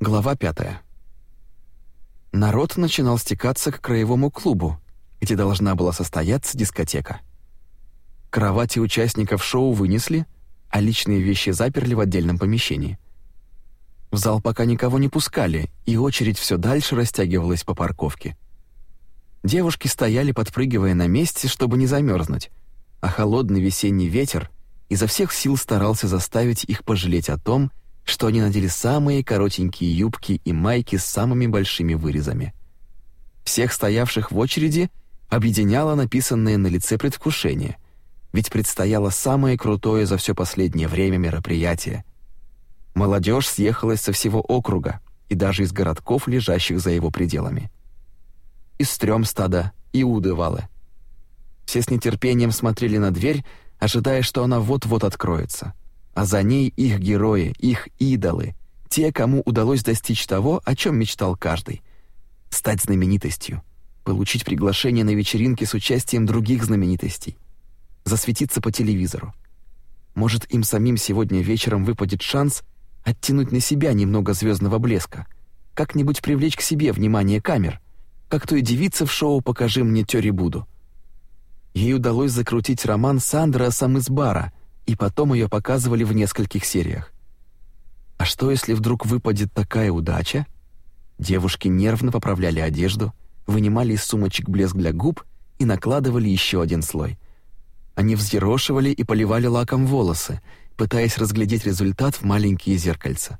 Глава пятая. Народ начинал стекаться к краевому клубу, где должна была состояться дискотека. Кровати участников шоу вынесли, а личные вещи заперли в отдельном помещении. В зал пока никого не пускали, и очередь все дальше растягивалась по парковке. Девушки стояли, подпрыгивая на месте, чтобы не замерзнуть, а холодный весенний ветер изо всех сил старался заставить их пожалеть о том, что они надели самые коротенькие юбки и майки с самыми большими вырезами. Всех стоявших в очереди объединяло написанное на лице предвкушение, ведь предстояло самое крутое за все последнее время мероприятие. Молодежь съехалась со всего округа и даже из городков, лежащих за его пределами. Из Стрёмстада и Удывалы. Все с нетерпением смотрели на дверь, ожидая, что она вот-вот откроется — а за ней их герои, их идолы, те, кому удалось достичь того, о чем мечтал каждый — стать знаменитостью, получить приглашение на вечеринки с участием других знаменитостей, засветиться по телевизору. Может, им самим сегодня вечером выпадет шанс оттянуть на себя немного звездного блеска, как-нибудь привлечь к себе внимание камер, как той девице в шоу «Покажи мне Тёри Буду». Ей удалось закрутить роман с Андреасом из бара — и потом ее показывали в нескольких сериях. А что, если вдруг выпадет такая удача? Девушки нервно поправляли одежду, вынимали из сумочек блеск для губ и накладывали еще один слой. Они взъерошивали и поливали лаком волосы, пытаясь разглядеть результат в маленькие зеркальца.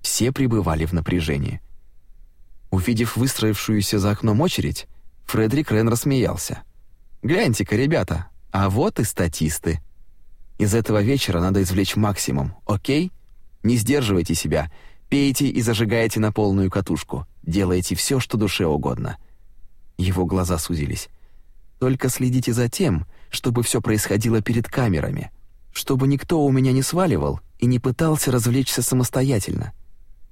Все пребывали в напряжении. Увидев выстроившуюся за окном очередь, Фредерик Рен рассмеялся. «Гляньте-ка, ребята, а вот и статисты». Из этого вечера надо извлечь максимум, окей? Не сдерживайте себя, пейте и зажигайте на полную катушку, делайте все, что душе угодно». Его глаза сузились. «Только следите за тем, чтобы все происходило перед камерами, чтобы никто у меня не сваливал и не пытался развлечься самостоятельно.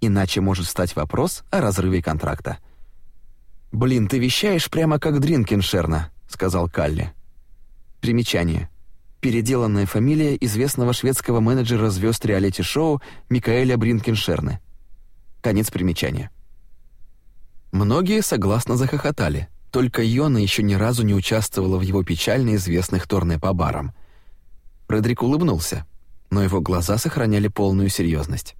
Иначе может стать вопрос о разрыве контракта». «Блин, ты вещаешь прямо как Дринкеншерна», — сказал Калли. Примечание переделанная фамилия известного шведского менеджера звезд реалити-шоу Микаэля Бринкеншерны. Конец примечания. Многие согласно захохотали, только Йона еще ни разу не участвовала в его печально известных турне по барам. Фредерик улыбнулся, но его глаза сохраняли полную серьезность.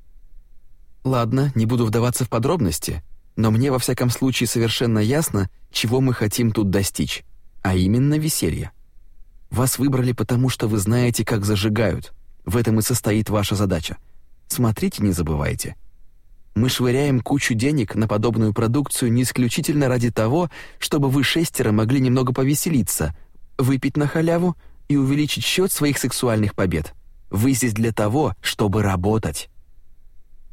«Ладно, не буду вдаваться в подробности, но мне во всяком случае совершенно ясно, чего мы хотим тут достичь, а именно веселье. Вас выбрали потому, что вы знаете, как зажигают. В этом и состоит ваша задача. Смотрите, не забывайте. Мы швыряем кучу денег на подобную продукцию не исключительно ради того, чтобы вы шестеро могли немного повеселиться, выпить на халяву и увеличить счет своих сексуальных побед. Вы здесь для того, чтобы работать.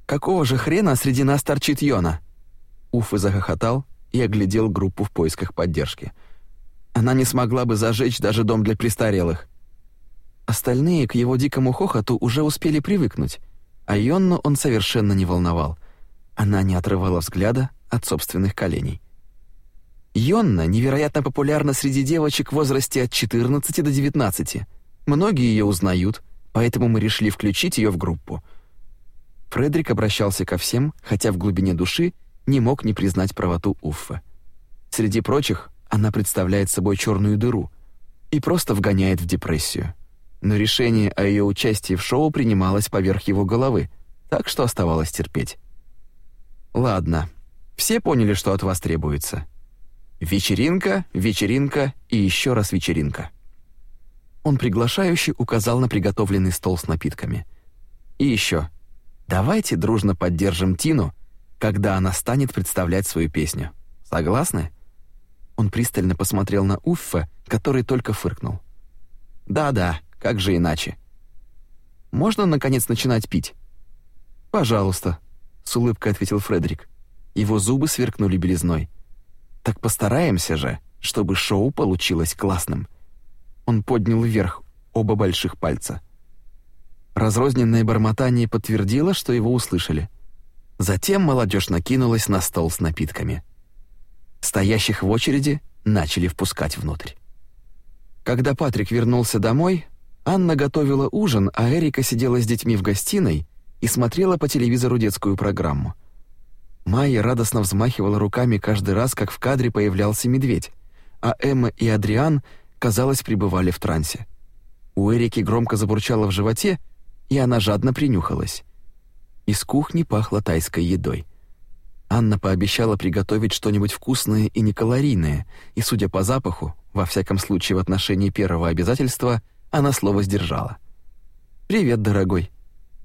Какого же хрена среди нас торчит Йона? Уфы захохотал и оглядел группу в поисках поддержки — она не смогла бы зажечь даже дом для престарелых. Остальные к его дикому хохоту уже успели привыкнуть, а Йонну он совершенно не волновал. Она не отрывала взгляда от собственных коленей. Йонна невероятно популярна среди девочек в возрасте от 14 до 19. Многие ее узнают, поэтому мы решили включить ее в группу. Фредерик обращался ко всем, хотя в глубине души не мог не признать правоту Уффа. Среди прочих она представляет собой черную дыру и просто вгоняет в депрессию. Но решение о ее участии в шоу принималось поверх его головы, так что оставалось терпеть. Ладно, все поняли, что от вас требуется. Вечеринка, вечеринка и еще раз вечеринка. Он приглашающе указал на приготовленный стол с напитками. И еще. Давайте дружно поддержим Тину, когда она станет представлять свою песню. Согласны? Он пристально посмотрел на Уффа, который только фыркнул. «Да-да, как же иначе?» «Можно, наконец, начинать пить?» «Пожалуйста», — с улыбкой ответил Фредерик. Его зубы сверкнули белизной. «Так постараемся же, чтобы шоу получилось классным». Он поднял вверх оба больших пальца. Разрозненное бормотание подтвердило, что его услышали. Затем молодежь накинулась на стол с напитками — Стоящих в очереди начали впускать внутрь. Когда Патрик вернулся домой, Анна готовила ужин, а Эрика сидела с детьми в гостиной и смотрела по телевизору детскую программу. Майя радостно взмахивала руками каждый раз, как в кадре появлялся медведь, а Эмма и Адриан, казалось, пребывали в трансе. У Эрики громко забурчало в животе, и она жадно принюхалась. Из кухни пахло тайской едой. Анна пообещала приготовить что-нибудь вкусное и некалорийное, и, судя по запаху, во всяком случае в отношении первого обязательства, она слово сдержала. «Привет, дорогой»,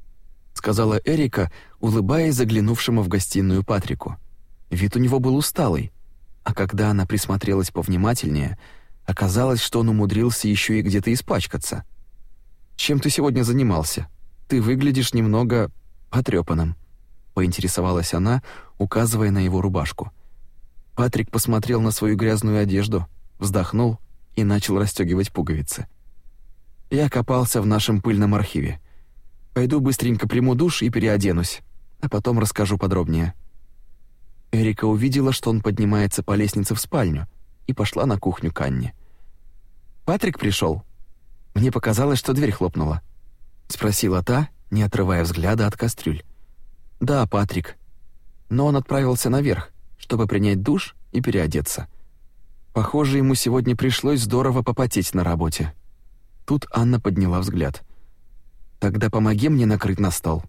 — сказала Эрика, улыбаясь заглянувшему в гостиную Патрику. Вид у него был усталый, а когда она присмотрелась повнимательнее, оказалось, что он умудрился еще и где-то испачкаться. «Чем ты сегодня занимался? Ты выглядишь немного потрепанным», — поинтересовалась она, указывая на его рубашку. Патрик посмотрел на свою грязную одежду, вздохнул и начал расстегивать пуговицы. «Я копался в нашем пыльном архиве. Пойду быстренько приму душ и переоденусь, а потом расскажу подробнее». Эрика увидела, что он поднимается по лестнице в спальню, и пошла на кухню к Анне. «Патрик пришел. Мне показалось, что дверь хлопнула», — спросила та, не отрывая взгляда от кастрюль. «Да, Патрик. Но он отправился наверх, чтобы принять душ и переодеться. Похоже, ему сегодня пришлось здорово попотеть на работе». Тут Анна подняла взгляд. Тогда помоги мне накрыть на стол.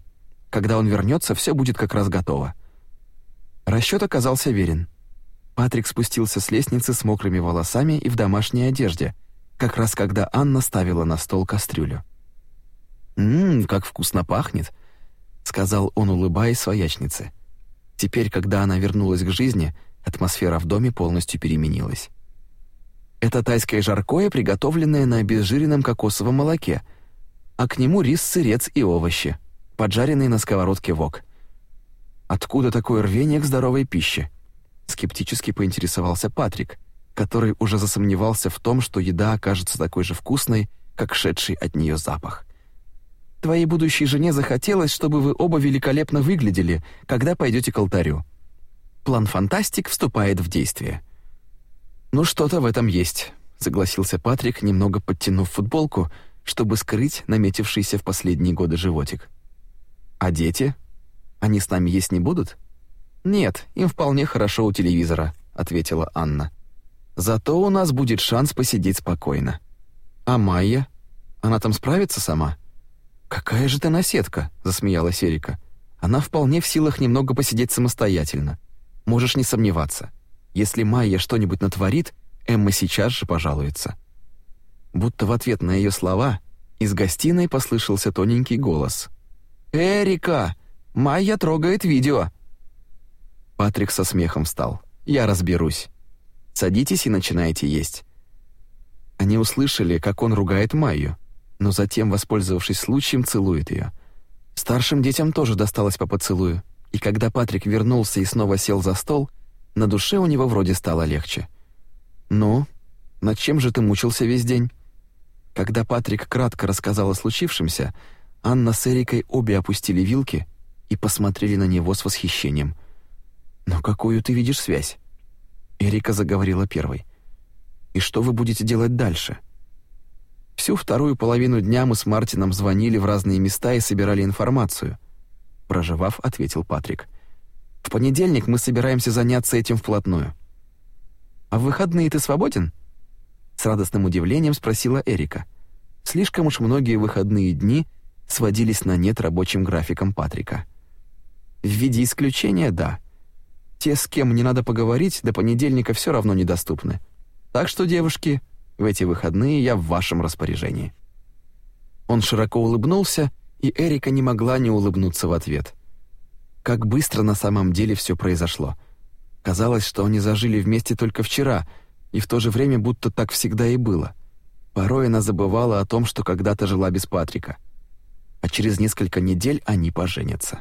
Когда он вернется, все будет как раз готово». Расчет оказался верен. Патрик спустился с лестницы с мокрыми волосами и в домашней одежде, как раз когда Анна ставила на стол кастрюлю. «Ммм, как вкусно пахнет», — сказал он, улыбаясь своячнице. Теперь, когда она вернулась к жизни, атмосфера в доме полностью переменилась. Это тайское жаркое, приготовленное на обезжиренном кокосовом молоке — а к нему рис, сырец и овощи, поджаренные на сковородке вок. Откуда такое рвение к здоровой пище? Скептически поинтересовался Патрик, который уже засомневался в том, что еда окажется такой же вкусной, как шедший от нее запах. Твоей будущей жене захотелось, чтобы вы оба великолепно выглядели, когда пойдете к алтарю. План «Фантастик» вступает в действие. «Ну, что-то в этом есть», — согласился Патрик, немного подтянув футболку, чтобы скрыть наметившийся в последние годы животик. «А дети? Они с нами есть не будут?» «Нет, им вполне хорошо у телевизора», — ответила Анна. «Зато у нас будет шанс посидеть спокойно». «А Майя? Она там справится сама?» «Какая же ты наседка», — засмеялась Эрика. «Она вполне в силах немного посидеть самостоятельно. Можешь не сомневаться. Если Майя что-нибудь натворит, Эмма сейчас же пожалуется». Будто в ответ на ее слова из гостиной послышался тоненький голос. «Эрика! Майя трогает видео!» Патрик со смехом встал. «Я разберусь. Садитесь и начинайте есть». Они услышали, как он ругает Майю, но затем, воспользовавшись случаем, целует ее. Старшим детям тоже досталось по поцелую, и когда Патрик вернулся и снова сел за стол, на душе у него вроде стало легче. «Ну, над чем же ты мучился весь день?» Когда Патрик кратко рассказал о случившемся, Анна с Эрикой обе опустили вилки и посмотрели на него с восхищением. «Но какую ты видишь связь?» Эрика заговорила первой. «И что вы будете делать дальше?» Всю вторую половину дня мы с Мартином звонили в разные места и собирали информацию. Проживав, ответил Патрик. В понедельник мы собираемся заняться этим вплотную. А в выходные ты свободен? С радостным удивлением спросила Эрика. Слишком уж многие выходные дни сводились на нет рабочим графиком Патрика. В виде исключения, да. Те, с кем мне надо поговорить, до понедельника все равно недоступны. Так что, девушки, в эти выходные я в вашем распоряжении». Он широко улыбнулся, и Эрика не могла не улыбнуться в ответ. Как быстро на самом деле все произошло. Казалось, что они зажили вместе только вчера — и в то же время будто так всегда и было. Порой она забывала о том, что когда-то жила без Патрика. А через несколько недель они поженятся.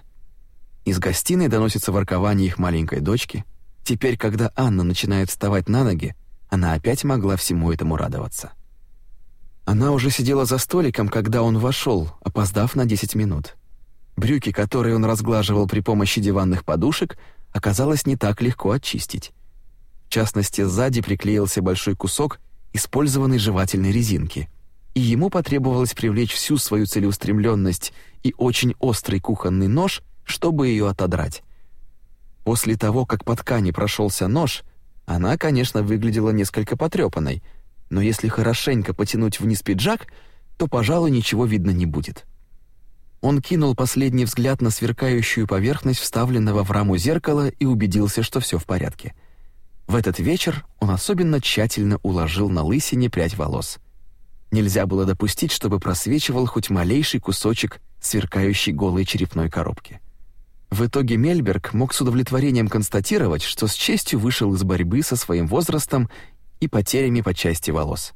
Из гостиной доносится воркование их маленькой дочки. Теперь, когда Анна начинает вставать на ноги, она опять могла всему этому радоваться. Она уже сидела за столиком, когда он вошел, опоздав на 10 минут. Брюки, которые он разглаживал при помощи диванных подушек, оказалось не так легко очистить частности, сзади приклеился большой кусок использованной жевательной резинки, и ему потребовалось привлечь всю свою целеустремленность и очень острый кухонный нож, чтобы ее отодрать. После того, как по ткани прошелся нож, она, конечно, выглядела несколько потрепанной, но если хорошенько потянуть вниз пиджак, то, пожалуй, ничего видно не будет. Он кинул последний взгляд на сверкающую поверхность вставленного в раму зеркала и убедился, что все в порядке. В этот вечер он особенно тщательно уложил на лысине прядь волос. Нельзя было допустить, чтобы просвечивал хоть малейший кусочек сверкающей голой черепной коробки. В итоге Мельберг мог с удовлетворением констатировать, что с честью вышел из борьбы со своим возрастом и потерями по части волос.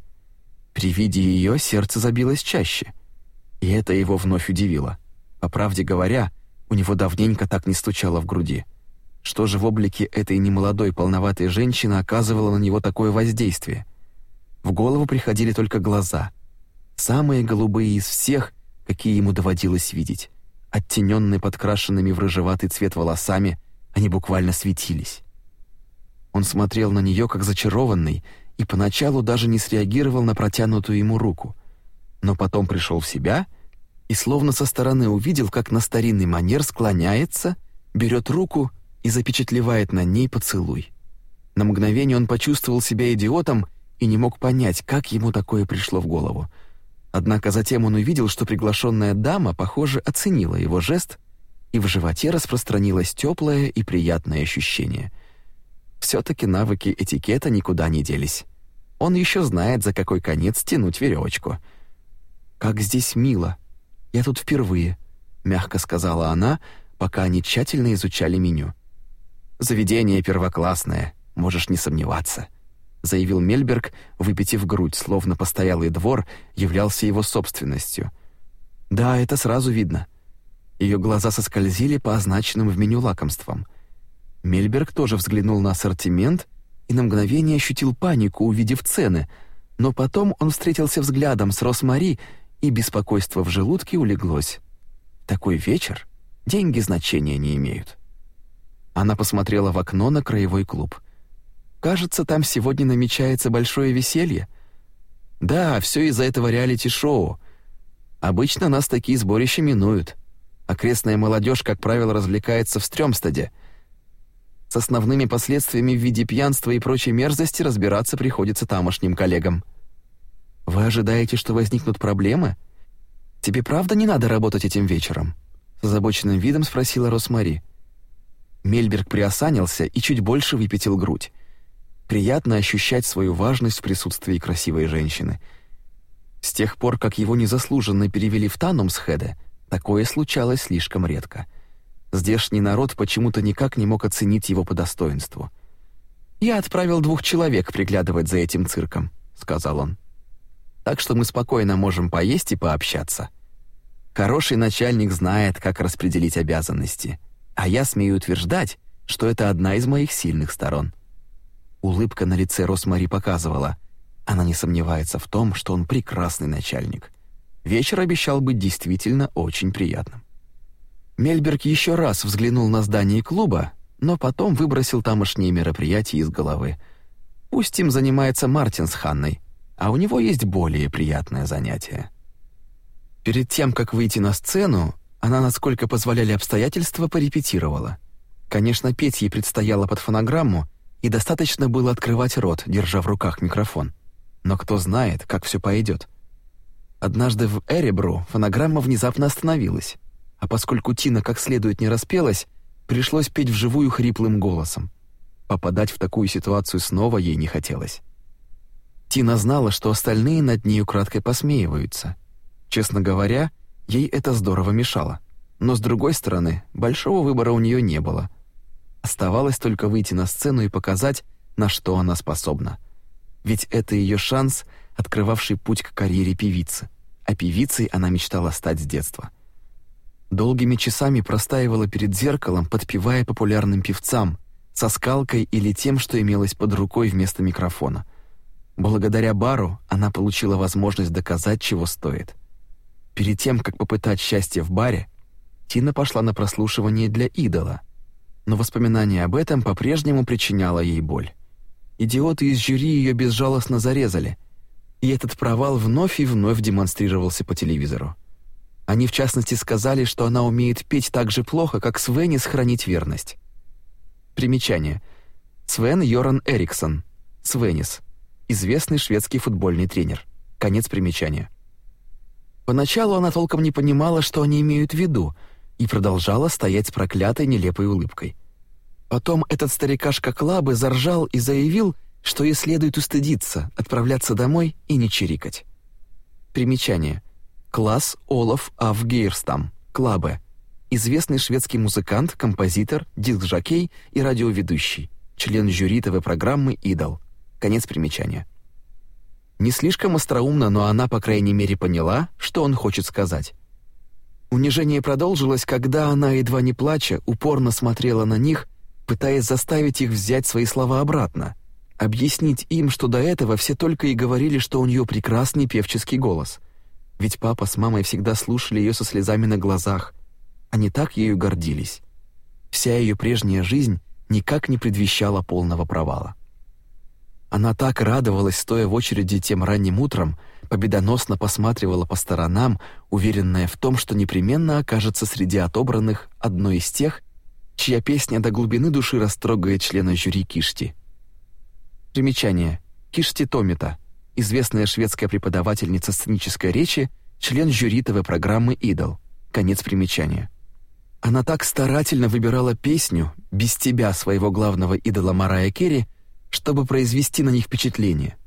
При виде ее сердце забилось чаще, и это его вновь удивило. По правде говоря, у него давненько так не стучало в груди. Что же в облике этой немолодой полноватой женщины оказывало на него такое воздействие — в голову приходили только глаза. Самые голубые из всех, какие ему доводилось видеть. Оттененные подкрашенными в рыжеватый цвет волосами, они буквально светились. Он смотрел на нее как зачарованный и поначалу даже не среагировал на протянутую ему руку. Но потом пришел в себя и словно со стороны увидел, как на старинный манер склоняется, берет руку и запечатлевает на ней поцелуй. На мгновение он почувствовал себя идиотом и не мог понять, как ему такое пришло в голову. Однако затем он увидел, что приглашенная дама, похоже, оценила его жест, и в животе распространилось теплое и приятное ощущение. Все-таки навыки этикета никуда не делись. Он еще знает, за какой конец тянуть веревочку. «Как здесь мило! Я тут впервые», — мягко сказала она, пока они тщательно изучали меню. «Заведение первоклассное, можешь не сомневаться» заявил Мельберг, выпитив грудь, словно постоялый двор являлся его собственностью. Да, это сразу видно. Ее глаза соскользили по означенным в меню лакомствам. Мельберг тоже взглянул на ассортимент и на мгновение ощутил панику, увидев цены, но потом он встретился взглядом с Росмари, и беспокойство в желудке улеглось. Такой вечер деньги значения не имеют. Она посмотрела в окно на краевой клуб. Кажется, там сегодня намечается большое веселье. Да, все из-за этого реалити-шоу. Обычно нас такие сборища минуют. Окрестная молодежь, как правило, развлекается в Стрёмстаде. С основными последствиями в виде пьянства и прочей мерзости разбираться приходится тамошним коллегам. Вы ожидаете, что возникнут проблемы? Тебе правда не надо работать этим вечером? С озабоченным видом спросила Росмари. Мельберг приосанился и чуть больше выпятил грудь. Приятно ощущать свою важность в присутствии красивой женщины. С тех пор, как его незаслуженно перевели в Танумсхеде, такое случалось слишком редко. Здешний народ почему-то никак не мог оценить его по достоинству. «Я отправил двух человек приглядывать за этим цирком», — сказал он. «Так что мы спокойно можем поесть и пообщаться. Хороший начальник знает, как распределить обязанности, а я смею утверждать, что это одна из моих сильных сторон». Улыбка на лице Росмари показывала. Она не сомневается в том, что он прекрасный начальник. Вечер обещал быть действительно очень приятным. Мельберг еще раз взглянул на здание клуба, но потом выбросил тамошние мероприятия из головы. Пусть им занимается Мартин с Ханной, а у него есть более приятное занятие. Перед тем, как выйти на сцену, она, насколько позволяли обстоятельства, порепетировала. Конечно, петь ей предстояло под фонограмму, и достаточно было открывать рот, держа в руках микрофон. Но кто знает, как все пойдет. Однажды в Эребру фонограмма внезапно остановилась, а поскольку Тина как следует не распелась, пришлось петь вживую хриплым голосом. Попадать в такую ситуацию снова ей не хотелось. Тина знала, что остальные над ней украдкой посмеиваются. Честно говоря, ей это здорово мешало. Но с другой стороны, большого выбора у нее не было — Оставалось только выйти на сцену и показать, на что она способна. Ведь это ее шанс, открывавший путь к карьере певицы. А певицей она мечтала стать с детства. Долгими часами простаивала перед зеркалом, подпевая популярным певцам, со скалкой или тем, что имелось под рукой вместо микрофона. Благодаря бару она получила возможность доказать, чего стоит. Перед тем, как попытать счастье в баре, Тина пошла на прослушивание для идола, но воспоминание об этом по-прежнему причиняло ей боль. Идиоты из жюри ее безжалостно зарезали, и этот провал вновь и вновь демонстрировался по телевизору. Они в частности сказали, что она умеет петь так же плохо, как Свенни сохранить верность. Примечание. Свен Йоран Эриксон, Свенис, известный шведский футбольный тренер. Конец примечания. Поначалу она толком не понимала, что они имеют в виду, и продолжала стоять с проклятой нелепой улыбкой. Потом этот старикашка Клабы заржал и заявил, что ей следует устыдиться, отправляться домой и не чирикать. Примечание. Класс Олаф Авгейрстам, Клабе. Известный шведский музыкант, композитор, диск-жокей и радиоведущий, член жюри ТВ-программы «Идол». Конец примечания. Не слишком остроумно, но она, по крайней мере, поняла, что он хочет сказать. Унижение продолжилось, когда она, едва не плача, упорно смотрела на них, пытаясь заставить их взять свои слова обратно, объяснить им, что до этого все только и говорили, что у нее прекрасный певческий голос. Ведь папа с мамой всегда слушали ее со слезами на глазах. Они так ею гордились. Вся ее прежняя жизнь никак не предвещала полного провала. Она так радовалась, стоя в очереди тем ранним утром, победоносно посматривала по сторонам, уверенная в том, что непременно окажется среди отобранных одной из тех, чья песня до глубины души растрогает члена жюри Кишти. Примечание. Кишти Томита, известная шведская преподавательница сценической речи, член жюри ТВ-программы «Идол». Конец примечания. Она так старательно выбирала песню «Без тебя» своего главного идола Марая Керри, чтобы произвести на них впечатление.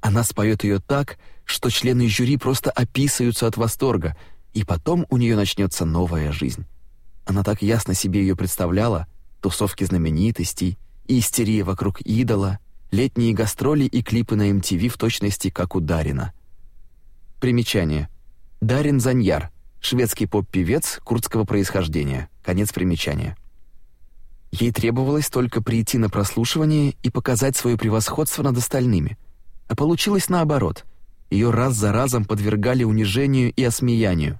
Она споет ее так, что члены жюри просто описываются от восторга, и потом у нее начнется новая жизнь. Она так ясно себе ее представляла, тусовки знаменитостей, и истерия вокруг идола, летние гастроли и клипы на MTV в точности, как у Дарина. Примечание. Дарин Заньяр, шведский поп-певец курдского происхождения. Конец примечания. Ей требовалось только прийти на прослушивание и показать свое превосходство над остальными. А получилось наоборот. Ее раз за разом подвергали унижению и осмеянию.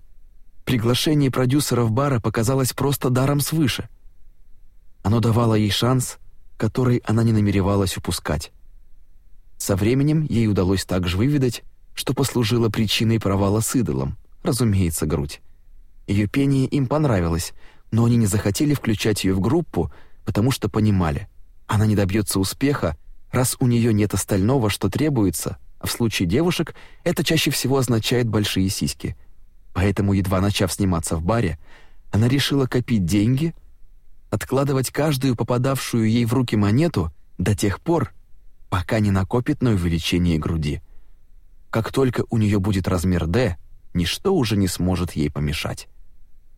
Приглашение продюсеров бара показалось просто даром свыше. Оно давало ей шанс, который она не намеревалась упускать. Со временем ей удалось также выведать, что послужило причиной провала с идолом, разумеется, грудь. Ее пение им понравилось, но они не захотели включать ее в группу, потому что понимали, она не добьется успеха, раз у нее нет остального, что требуется, а в случае девушек это чаще всего означает большие сиськи. Поэтому, едва начав сниматься в баре, она решила копить деньги, откладывать каждую попадавшую ей в руки монету до тех пор, пока не накопит на увеличение груди. Как только у нее будет размер D, ничто уже не сможет ей помешать.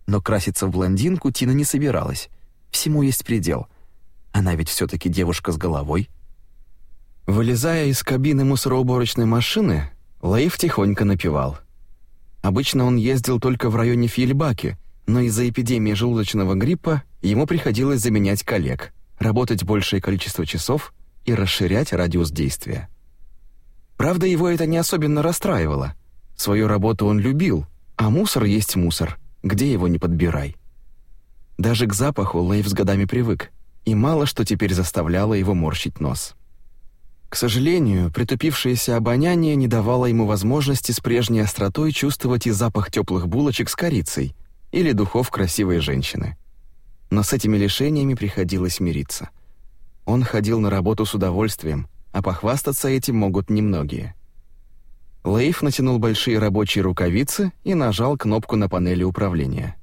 Но краситься в блондинку Тина не собиралась. Всему есть предел. Она ведь все таки девушка с головой. Вылезая из кабины мусороуборочной машины, Лейв тихонько напевал. Обычно он ездил только в районе Фильбаки, но из-за эпидемии желудочного гриппа ему приходилось заменять коллег, работать большее количество часов и расширять радиус действия. Правда, его это не особенно расстраивало. Свою работу он любил, а мусор есть мусор — где его не подбирай. Даже к запаху Лейв с годами привык, и мало что теперь заставляло его морщить нос. К сожалению, притупившееся обоняние не давало ему возможности с прежней остротой чувствовать и запах теплых булочек с корицей или духов красивой женщины. Но с этими лишениями приходилось мириться. Он ходил на работу с удовольствием, а похвастаться этим могут немногие. Лейф натянул большие рабочие рукавицы и нажал кнопку на панели управления.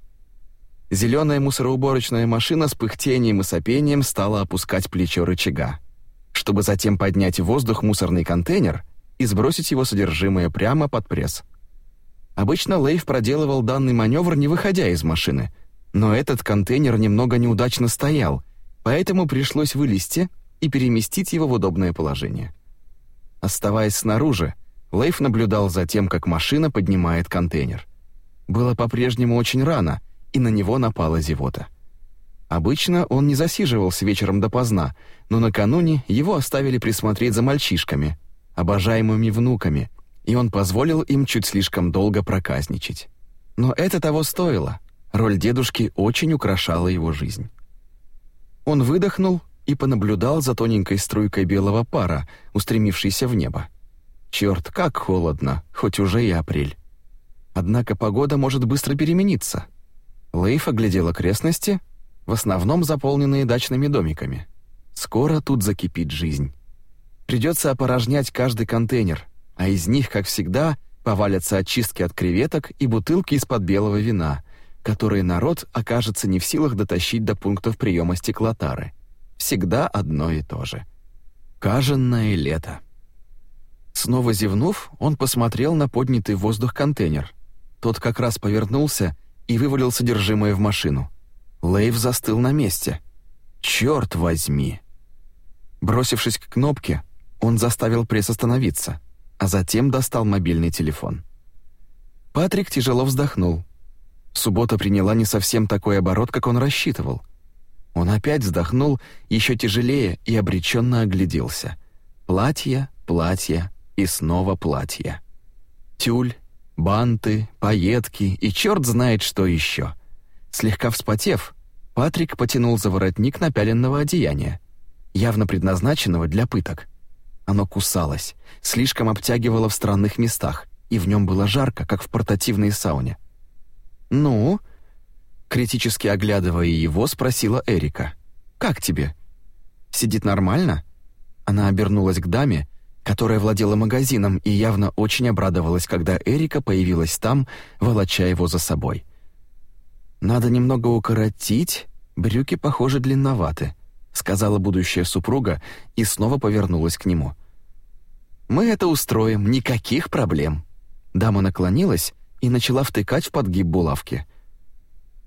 Зеленая мусороуборочная машина с пыхтением и сопением стала опускать плечо рычага, чтобы затем поднять в воздух мусорный контейнер и сбросить его содержимое прямо под пресс. Обычно Лейф проделывал данный маневр, не выходя из машины, но этот контейнер немного неудачно стоял, поэтому пришлось вылезти и переместить его в удобное положение. Оставаясь снаружи, Лейф наблюдал за тем, как машина поднимает контейнер. Было по-прежнему очень рано, и на него напала зевота. Обычно он не засиживался вечером допоздна, но накануне его оставили присмотреть за мальчишками, обожаемыми внуками, и он позволил им чуть слишком долго проказничать. Но это того стоило. Роль дедушки очень украшала его жизнь. Он выдохнул и понаблюдал за тоненькой струйкой белого пара, устремившейся в небо. Черт, как холодно, хоть уже и апрель. Однако погода может быстро перемениться. Лейф оглядел окрестности, в основном заполненные дачными домиками. Скоро тут закипит жизнь. Придется опорожнять каждый контейнер, а из них, как всегда, повалятся очистки от креветок и бутылки из-под белого вина, которые народ окажется не в силах дотащить до пунктов приема стеклотары. Всегда одно и то же. Каженное лето. Снова зевнув, он посмотрел на поднятый в воздух контейнер. Тот как раз повернулся и вывалил содержимое в машину. Лейв застыл на месте. «Черт возьми!» Бросившись к кнопке, он заставил пресс остановиться, а затем достал мобильный телефон. Патрик тяжело вздохнул. Суббота приняла не совсем такой оборот, как он рассчитывал. Он опять вздохнул еще тяжелее и обреченно огляделся. Платье, платье и снова платье. Тюль, банты, пайетки и черт знает что еще. Слегка вспотев, Патрик потянул за воротник напяленного одеяния, явно предназначенного для пыток. Оно кусалось, слишком обтягивало в странных местах, и в нем было жарко, как в портативной сауне. «Ну?» Критически оглядывая его, спросила Эрика. «Как тебе? Сидит нормально?» Она обернулась к даме, которая владела магазином и явно очень обрадовалась, когда Эрика появилась там, волоча его за собой. «Надо немного укоротить, брюки, похоже, длинноваты», сказала будущая супруга и снова повернулась к нему. «Мы это устроим, никаких проблем». Дама наклонилась и начала втыкать в подгиб булавки.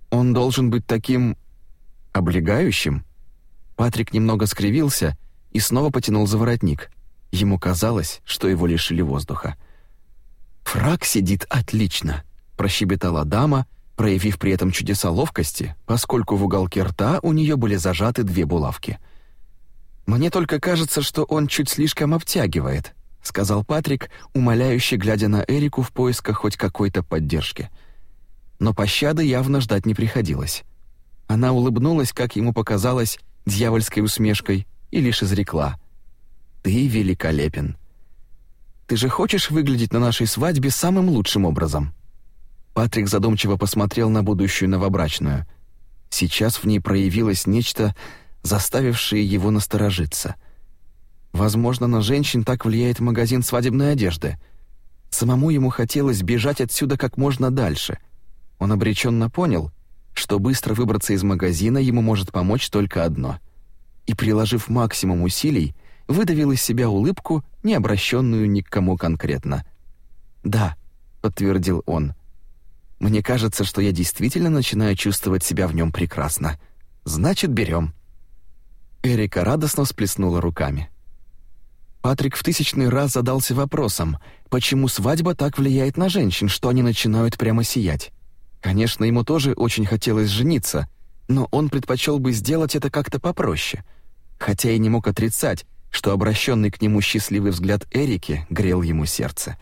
«Он должен быть таким... облегающим?» Патрик немного скривился и снова потянул за воротник. Ему казалось, что его лишили воздуха. «Фраг сидит отлично», — прощебетала дама, проявив при этом чудеса ловкости, поскольку в уголке рта у нее были зажаты две булавки. «Мне только кажется, что он чуть слишком обтягивает», — сказал Патрик, умоляюще глядя на Эрику в поисках хоть какой-то поддержки. Но пощады явно ждать не приходилось. Она улыбнулась, как ему показалось, дьявольской усмешкой, и лишь изрекла. «Ты великолепен. Ты же хочешь выглядеть на нашей свадьбе самым лучшим образом?» Патрик задумчиво посмотрел на будущую новобрачную. Сейчас в ней проявилось нечто, заставившее его насторожиться. Возможно, на женщин так влияет магазин свадебной одежды. Самому ему хотелось бежать отсюда как можно дальше. Он обреченно понял, что быстро выбраться из магазина ему может помочь только одно. И, приложив максимум усилий, выдавил из себя улыбку, не обращенную ни к кому конкретно. «Да», — подтвердил он, — мне кажется, что я действительно начинаю чувствовать себя в нем прекрасно. Значит, берем». Эрика радостно всплеснула руками. Патрик в тысячный раз задался вопросом, почему свадьба так влияет на женщин, что они начинают прямо сиять. Конечно, ему тоже очень хотелось жениться, но он предпочел бы сделать это как-то попроще. Хотя и не мог отрицать, что обращенный к нему счастливый взгляд Эрики грел ему сердце.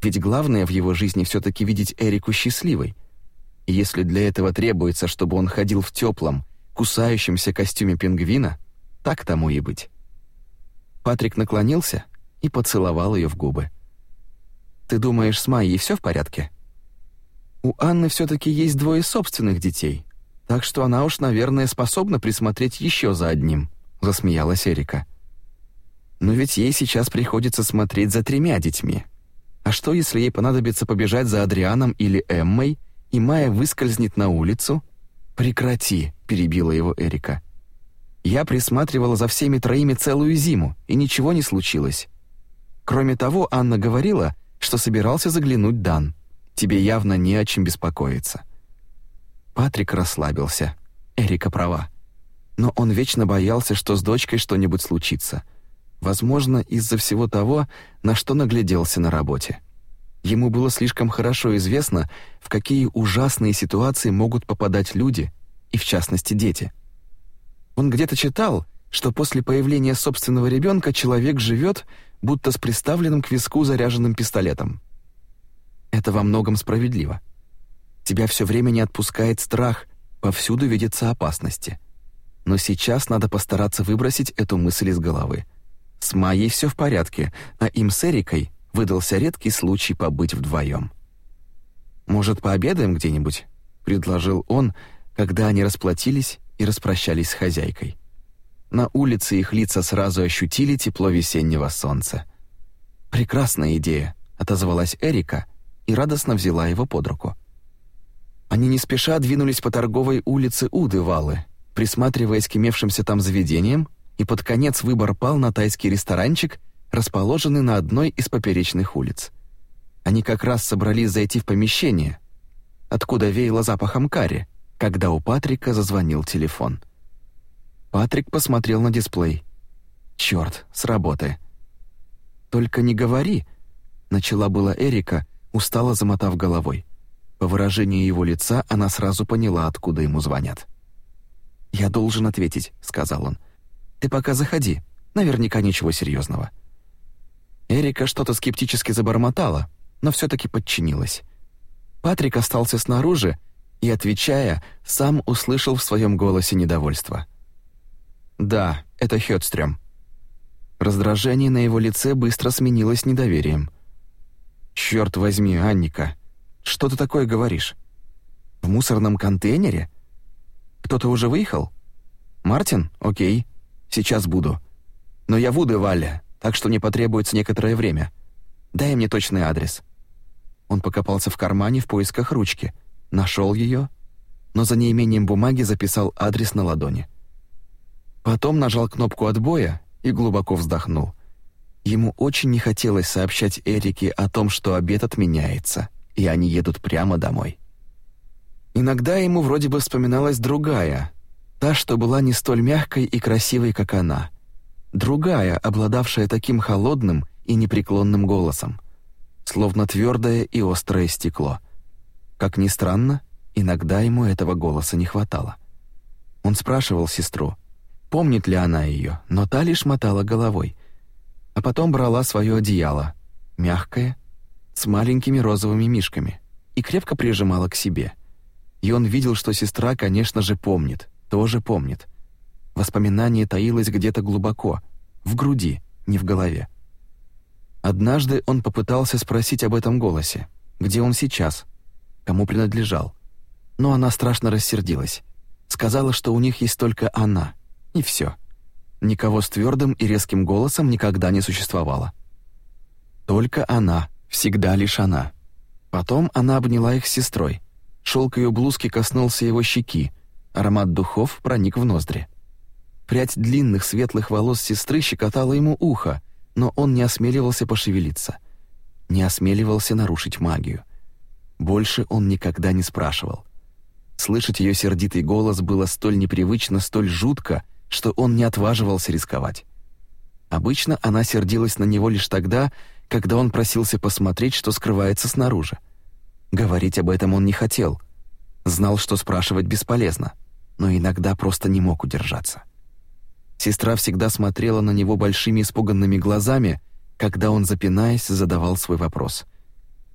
Ведь главное в его жизни все-таки видеть Эрику счастливой. И если для этого требуется, чтобы он ходил в теплом, кусающемся костюме пингвина, так тому и быть. Патрик наклонился и поцеловал ее в губы. «Ты думаешь, с Майей все в порядке?» «У Анны все-таки есть двое собственных детей, так что она уж, наверное, способна присмотреть еще за одним», — засмеялась Эрика. «Но ведь ей сейчас приходится смотреть за тремя детьми, а что, если ей понадобится побежать за Адрианом или Эммой, и Майя выскользнет на улицу? «Прекрати», — перебила его Эрика. «Я присматривала за всеми троими целую зиму, и ничего не случилось. Кроме того, Анна говорила, что собирался заглянуть Дан. Тебе явно не о чем беспокоиться». Патрик расслабился. Эрика права. Но он вечно боялся, что с дочкой что-нибудь случится — Возможно, из-за всего того, на что нагляделся на работе. Ему было слишком хорошо известно, в какие ужасные ситуации могут попадать люди, и в частности дети. Он где-то читал, что после появления собственного ребенка человек живет, будто с приставленным к виску заряженным пистолетом. Это во многом справедливо. Тебя все время не отпускает страх, повсюду видятся опасности. Но сейчас надо постараться выбросить эту мысль из головы. С Майей все в порядке, а им с Эрикой выдался редкий случай побыть вдвоем. «Может, пообедаем где-нибудь?» — предложил он, когда они расплатились и распрощались с хозяйкой. На улице их лица сразу ощутили тепло весеннего солнца. «Прекрасная идея», — отозвалась Эрика и радостно взяла его под руку. Они не спеша двинулись по торговой улице Удывалы, присматриваясь к имевшимся там заведениям, и под конец выбор пал на тайский ресторанчик, расположенный на одной из поперечных улиц. Они как раз собрались зайти в помещение, откуда веяло запахом карри, когда у Патрика зазвонил телефон. Патрик посмотрел на дисплей. «Чёрт, с работы». «Только не говори», — начала была Эрика, устало замотав головой. По выражению его лица она сразу поняла, откуда ему звонят. «Я должен ответить», — сказал он. «Ты пока заходи, наверняка ничего серьезного. Эрика что-то скептически забормотала, но все таки подчинилась. Патрик остался снаружи и, отвечая, сам услышал в своем голосе недовольство. «Да, это Хёдстрём». Раздражение на его лице быстро сменилось недоверием. «Чёрт возьми, Анника, что ты такое говоришь? В мусорном контейнере? Кто-то уже выехал? Мартин? Окей, сейчас буду. Но я в Уде, так что мне потребуется некоторое время. Дай мне точный адрес». Он покопался в кармане в поисках ручки, нашел ее, но за неимением бумаги записал адрес на ладони. Потом нажал кнопку отбоя и глубоко вздохнул. Ему очень не хотелось сообщать Эрике о том, что обед отменяется, и они едут прямо домой. Иногда ему вроде бы вспоминалась другая, та, что была не столь мягкой и красивой, как она. Другая, обладавшая таким холодным и непреклонным голосом словно твердое и острое стекло. Как ни странно, иногда ему этого голоса не хватало. Он спрашивал сестру, помнит ли она ее, но та лишь мотала головой. А потом брала свое одеяло, мягкое, с маленькими розовыми мишками, и крепко прижимала к себе. И он видел, что сестра, конечно же, помнит, тоже помнит. Воспоминание таилось где-то глубоко, в груди, не в голове. Однажды он попытался спросить об этом голосе, где он сейчас, кому принадлежал. Но она страшно рассердилась. Сказала, что у них есть только она, и все. Никого с твердым и резким голосом никогда не существовало. Только она, всегда лишь она. Потом она обняла их с сестрой. Шелк ее блузки коснулся его щеки, аромат духов проник в ноздри. Прядь длинных светлых волос сестры щекотала ему ухо, но он не осмеливался пошевелиться, не осмеливался нарушить магию. Больше он никогда не спрашивал. Слышать ее сердитый голос было столь непривычно, столь жутко, что он не отваживался рисковать. Обычно она сердилась на него лишь тогда, когда он просился посмотреть, что скрывается снаружи. Говорить об этом он не хотел. Знал, что спрашивать бесполезно, но иногда просто не мог удержаться. Сестра всегда смотрела на него большими испуганными глазами, когда он, запинаясь, задавал свой вопрос.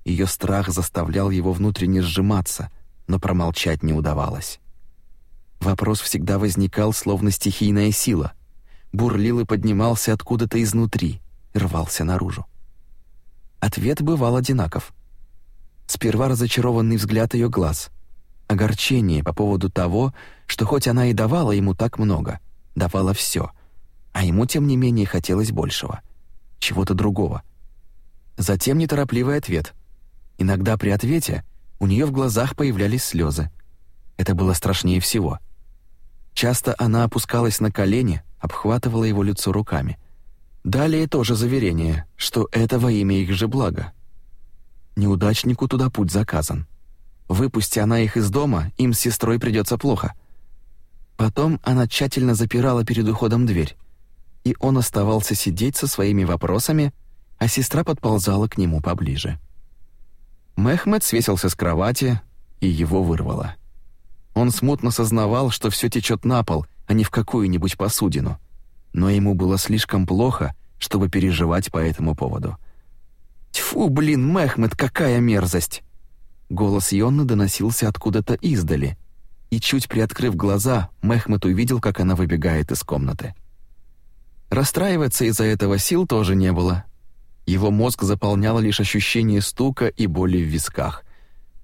Ее страх заставлял его внутренне сжиматься, но промолчать не удавалось. Вопрос всегда возникал, словно стихийная сила. Бурлил и поднимался откуда-то изнутри, рвался наружу. Ответ бывал одинаков. Сперва разочарованный взгляд ее глаз, огорчение по поводу того, что хоть она и давала ему так много — давала все, а ему, тем не менее, хотелось большего, чего-то другого. Затем неторопливый ответ. Иногда при ответе у нее в глазах появлялись слезы. Это было страшнее всего. Часто она опускалась на колени, обхватывала его лицо руками. Далее тоже заверение, что это во имя их же блага. Неудачнику туда путь заказан. Выпусти она их из дома, им с сестрой придется плохо — Потом она тщательно запирала перед уходом дверь, и он оставался сидеть со своими вопросами, а сестра подползала к нему поближе. Мехмед свесился с кровати, и его вырвало. Он смутно сознавал, что все течет на пол, а не в какую-нибудь посудину, но ему было слишком плохо, чтобы переживать по этому поводу. «Тьфу, блин, Мехмед, какая мерзость!» Голос Йонны доносился откуда-то издали — и, чуть приоткрыв глаза, Мехмед увидел, как она выбегает из комнаты. Расстраиваться из-за этого сил тоже не было. Его мозг заполняло лишь ощущение стука и боли в висках.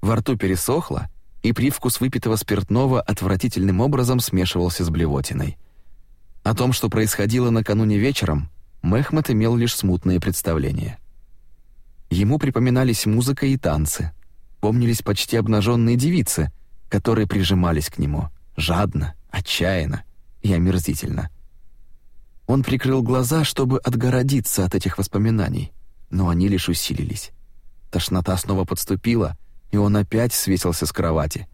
Во рту пересохло, и привкус выпитого спиртного отвратительным образом смешивался с блевотиной. О том, что происходило накануне вечером, Мехмед имел лишь смутные представления. Ему припоминались музыка и танцы, помнились почти обнаженные девицы, которые прижимались к нему, жадно, отчаянно и омерзительно. Он прикрыл глаза, чтобы отгородиться от этих воспоминаний, но они лишь усилились. Тошнота снова подступила, и он опять свесился с кровати.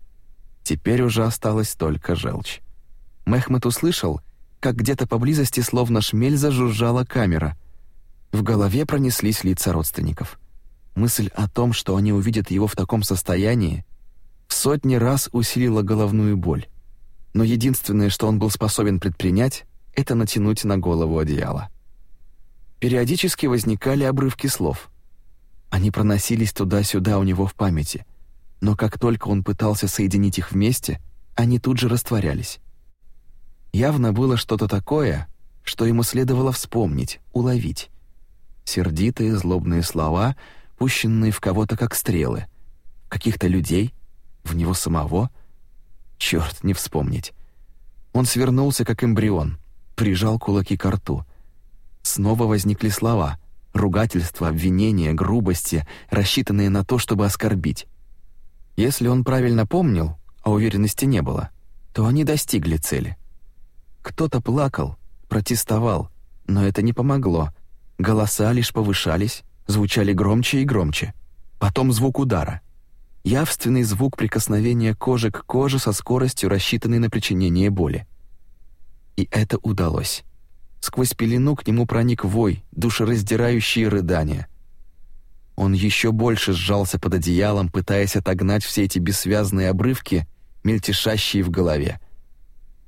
Теперь уже осталась только желчь. Мехмед услышал, как где-то поблизости словно шмель зажужжала камера. В голове пронеслись лица родственников. Мысль о том, что они увидят его в таком состоянии, в сотни раз усилила головную боль. Но единственное, что он был способен предпринять, это натянуть на голову одеяло. Периодически возникали обрывки слов. Они проносились туда-сюда у него в памяти, но как только он пытался соединить их вместе, они тут же растворялись. Явно было что-то такое, что ему следовало вспомнить, уловить. Сердитые, злобные слова — пущенные в кого-то как стрелы. Каких-то людей, в него самого. Черт, не вспомнить. Он свернулся, как эмбрион, прижал кулаки к рту. Снова возникли слова, ругательства, обвинения, грубости, рассчитанные на то, чтобы оскорбить. Если он правильно помнил, а уверенности не было, то они достигли цели. Кто-то плакал, протестовал, но это не помогло. Голоса лишь повышались, звучали громче и громче. Потом звук удара. Явственный звук прикосновения кожи к коже со скоростью, рассчитанной на причинение боли. И это удалось. Сквозь пелену к нему проник вой, душераздирающие рыдания. Он еще больше сжался под одеялом, пытаясь отогнать все эти бессвязные обрывки, мельтешащие в голове.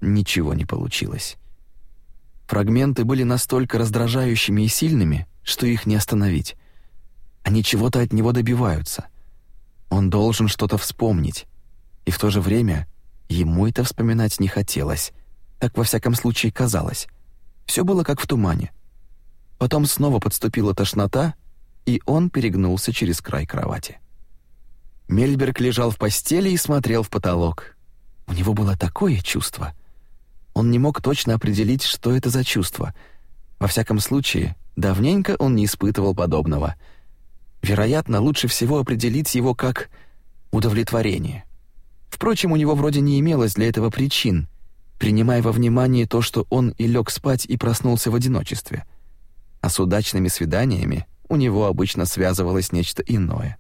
Ничего не получилось. Фрагменты были настолько раздражающими и сильными, что их не остановить. Они чего-то от него добиваются. Он должен что-то вспомнить. И в то же время ему это вспоминать не хотелось. Так во всяком случае казалось. Все было как в тумане. Потом снова подступила тошнота, и он перегнулся через край кровати. Мельберг лежал в постели и смотрел в потолок. У него было такое чувство. Он не мог точно определить, что это за чувство. Во всяком случае, давненько он не испытывал подобного — Вероятно, лучше всего определить его как удовлетворение. Впрочем, у него вроде не имелось для этого причин, принимая во внимание то, что он и лег спать и проснулся в одиночестве. А с удачными свиданиями у него обычно связывалось нечто иное.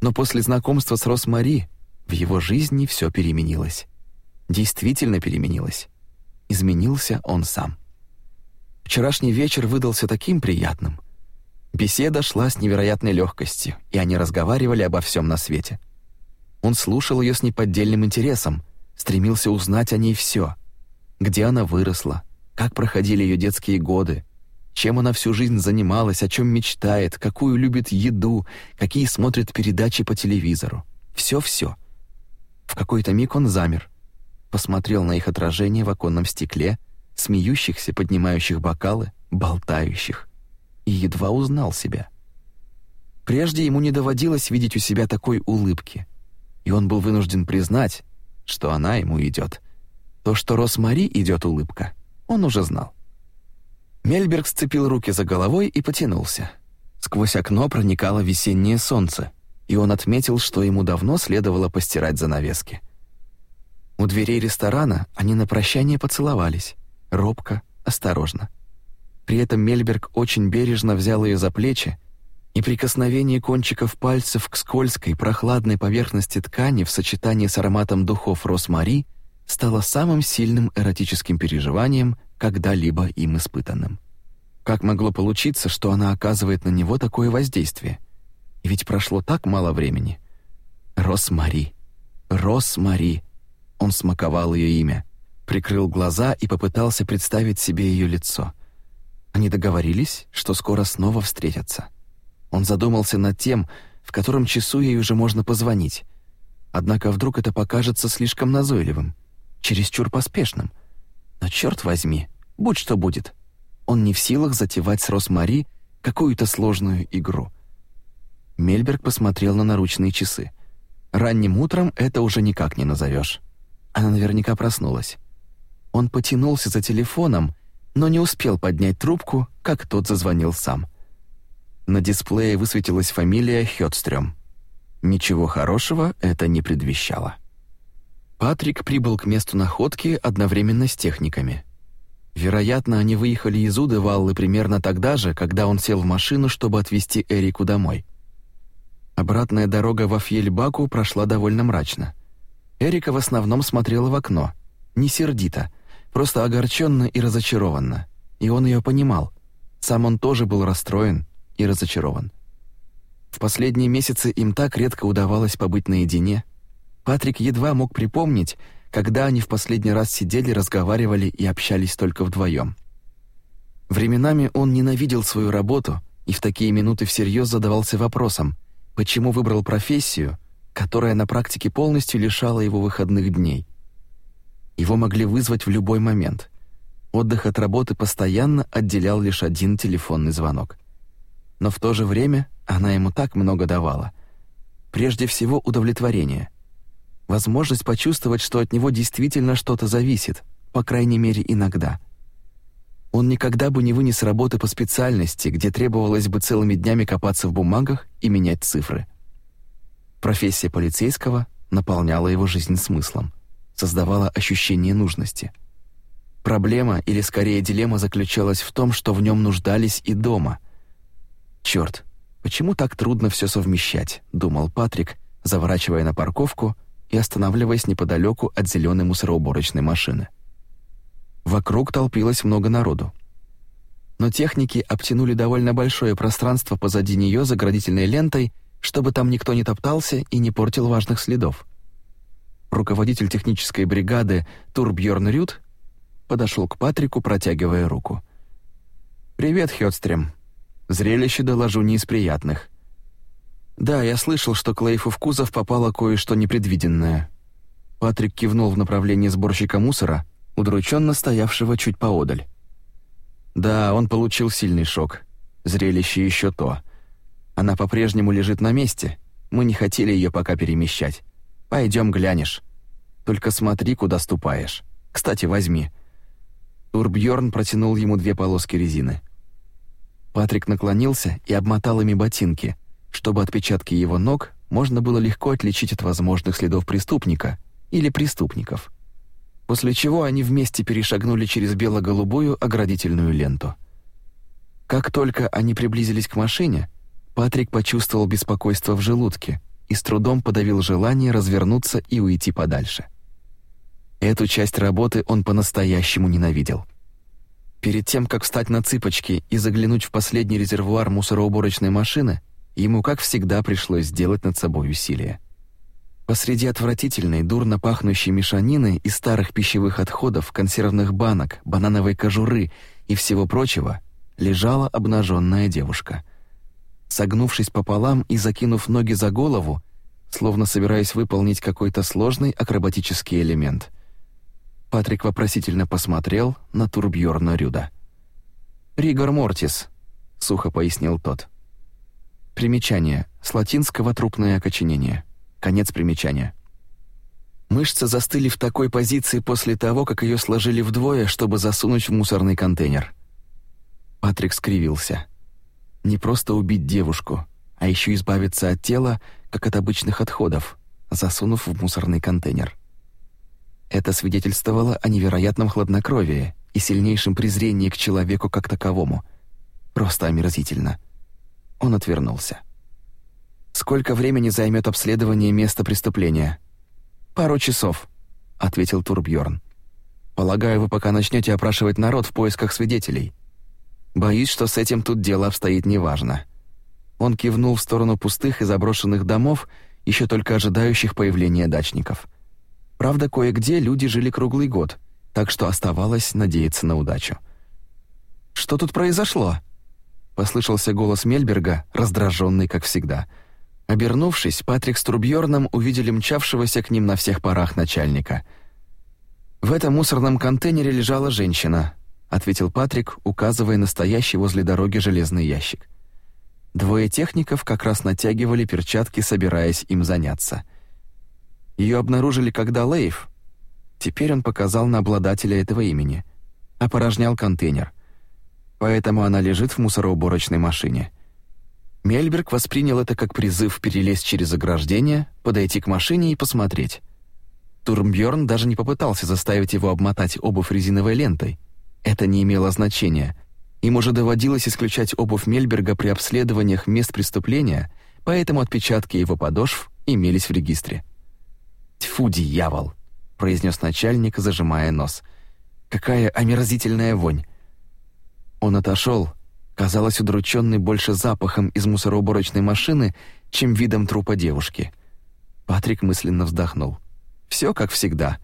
Но после знакомства с Росмари в его жизни все переменилось. Действительно переменилось. Изменился он сам. Вчерашний вечер выдался таким приятным, Беседа шла с невероятной легкостью, и они разговаривали обо всем на свете. Он слушал ее с неподдельным интересом, стремился узнать о ней все. Где она выросла, как проходили ее детские годы, чем она всю жизнь занималась, о чем мечтает, какую любит еду, какие смотрит передачи по телевизору. Все-все. В какой-то миг он замер, посмотрел на их отражение в оконном стекле, смеющихся, поднимающих бокалы, болтающих и едва узнал себя. Прежде ему не доводилось видеть у себя такой улыбки, и он был вынужден признать, что она ему идет. То, что Росмари идет улыбка, он уже знал. Мельберг сцепил руки за головой и потянулся. Сквозь окно проникало весеннее солнце, и он отметил, что ему давно следовало постирать занавески. У дверей ресторана они на прощание поцеловались, робко, осторожно. При этом Мельберг очень бережно взял ее за плечи, и прикосновение кончиков пальцев к скользкой, прохладной поверхности ткани в сочетании с ароматом духов Росмари стало самым сильным эротическим переживанием, когда-либо им испытанным. Как могло получиться, что она оказывает на него такое воздействие? Ведь прошло так мало времени. Росмари. Росмари. Он смаковал ее имя, прикрыл глаза и попытался представить себе ее лицо — они договорились, что скоро снова встретятся. Он задумался над тем, в котором часу ей уже можно позвонить. Однако вдруг это покажется слишком назойливым, чересчур поспешным. Но черт возьми, будь что будет. Он не в силах затевать с Росмари какую-то сложную игру. Мельберг посмотрел на наручные часы. Ранним утром это уже никак не назовешь. Она наверняка проснулась. Он потянулся за телефоном, но не успел поднять трубку, как тот зазвонил сам. На дисплее высветилась фамилия Хёдстрём. Ничего хорошего это не предвещало. Патрик прибыл к месту находки одновременно с техниками. Вероятно, они выехали из Удеваллы примерно тогда же, когда он сел в машину, чтобы отвезти Эрику домой. Обратная дорога во Фьельбаку прошла довольно мрачно. Эрика в основном смотрела в окно, не сердито, просто огорченно и разочарованно. И он ее понимал. Сам он тоже был расстроен и разочарован. В последние месяцы им так редко удавалось побыть наедине. Патрик едва мог припомнить, когда они в последний раз сидели, разговаривали и общались только вдвоем. Временами он ненавидел свою работу и в такие минуты всерьез задавался вопросом, почему выбрал профессию, которая на практике полностью лишала его выходных дней. Его могли вызвать в любой момент. Отдых от работы постоянно отделял лишь один телефонный звонок. Но в то же время она ему так много давала. Прежде всего удовлетворение. Возможность почувствовать, что от него действительно что-то зависит, по крайней мере иногда — он никогда бы не вынес работы по специальности, где требовалось бы целыми днями копаться в бумагах и менять цифры. Профессия полицейского наполняла его жизнь смыслом, создавала ощущение нужности. Проблема, или скорее дилемма, заключалась в том, что в нем нуждались и дома. Черт, почему так трудно все совмещать?» — думал Патрик, заворачивая на парковку и останавливаясь неподалеку от зеленой мусороуборочной машины. Вокруг толпилось много народу. Но техники обтянули довольно большое пространство позади нее заградительной лентой, чтобы там никто не топтался и не портил важных следов. Руководитель технической бригады Турбьерн Рют подошел к Патрику, протягивая руку. «Привет, Хёдстрем. Зрелище, доложу, не из приятных. Да, я слышал, что Клейфу в кузов попало кое-что непредвиденное». Патрик кивнул в направлении сборщика мусора — удрученно стоявшего чуть поодаль. Да, он получил сильный шок. Зрелище еще то. Она по-прежнему лежит на месте. Мы не хотели ее пока перемещать. Пойдем глянешь. Только смотри, куда ступаешь. Кстати, возьми. Турбьорн протянул ему две полоски резины. Патрик наклонился и обмотал ими ботинки, чтобы отпечатки его ног можно было легко отличить от возможных следов преступника или преступников после чего они вместе перешагнули через бело-голубую оградительную ленту. Как только они приблизились к машине, Патрик почувствовал беспокойство в желудке и с трудом подавил желание развернуться и уйти подальше. Эту часть работы он по-настоящему ненавидел. Перед тем, как встать на цыпочки и заглянуть в последний резервуар мусороуборочной машины, ему, как всегда, пришлось сделать над собой усилие. Посреди отвратительной, дурно пахнущей мешанины из старых пищевых отходов, консервных банок, банановой кожуры и всего прочего лежала обнаженная девушка. Согнувшись пополам и закинув ноги за голову, словно собираясь выполнить какой-то сложный акробатический элемент. Патрик вопросительно посмотрел на Турбьорна Рюда. «Ригор мортис», — сухо пояснил тот. Примечание. С латинского «трупное окоченение». Конец примечания. Мышцы застыли в такой позиции после того, как ее сложили вдвое, чтобы засунуть в мусорный контейнер. Патрик скривился. Не просто убить девушку, а еще избавиться от тела, как от обычных отходов, засунув в мусорный контейнер. Это свидетельствовало о невероятном хладнокровии и сильнейшем презрении к человеку как таковому. Просто омерзительно. Он отвернулся. Сколько времени займет обследование места преступления? Пару часов, ответил Турбьорн. Полагаю, вы пока начнете опрашивать народ в поисках свидетелей. Боюсь, что с этим тут дело обстоит неважно. Он кивнул в сторону пустых и заброшенных домов, еще только ожидающих появления дачников. Правда, кое-где люди жили круглый год, так что оставалось надеяться на удачу. Что тут произошло? Послышался голос Мельберга, раздраженный, как всегда. Обернувшись, Патрик с Трубьорном увидели мчавшегося к ним на всех парах начальника. «В этом мусорном контейнере лежала женщина», — ответил Патрик, указывая на стоящий возле дороги железный ящик. Двое техников как раз натягивали перчатки, собираясь им заняться. Ее обнаружили, когда Лейв, Теперь он показал на обладателя этого имени. Опорожнял контейнер. Поэтому она лежит в мусороуборочной машине. Мельберг воспринял это как призыв перелезть через ограждение, подойти к машине и посмотреть. Турмбьорн даже не попытался заставить его обмотать обувь резиновой лентой. Это не имело значения. Им уже доводилось исключать обувь Мельберга при обследованиях мест преступления, поэтому отпечатки его подошв имелись в регистре. «Тьфу, дьявол!» — произнес начальник, зажимая нос. «Какая омерзительная вонь!» Он отошел, казалось удрученный больше запахом из мусороуборочной машины, чем видом трупа девушки. Патрик мысленно вздохнул. Все как всегда.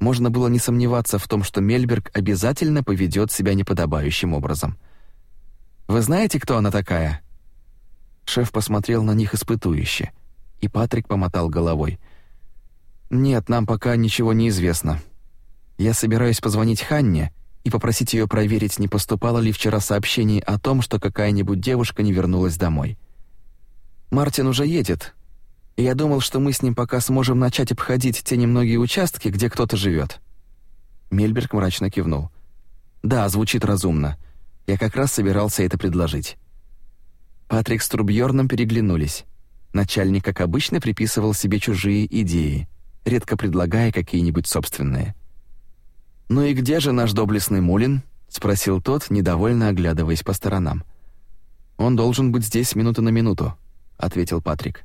Можно было не сомневаться в том, что Мельберг обязательно поведет себя неподобающим образом. «Вы знаете, кто она такая?» Шеф посмотрел на них испытующе, и Патрик помотал головой. «Нет, нам пока ничего не известно. Я собираюсь позвонить Ханне и попросить ее проверить, не поступало ли вчера сообщений о том, что какая-нибудь девушка не вернулась домой. Мартин уже едет, и я думал, что мы с ним пока сможем начать обходить те немногие участки, где кто-то живет. Мельберг мрачно кивнул. «Да, звучит разумно. Я как раз собирался это предложить». Патрик с Трубьерном переглянулись. Начальник, как обычно, приписывал себе чужие идеи, редко предлагая какие-нибудь собственные. «Ну и где же наш доблестный Мулин?» — спросил тот, недовольно оглядываясь по сторонам. «Он должен быть здесь минута на минуту», — ответил Патрик.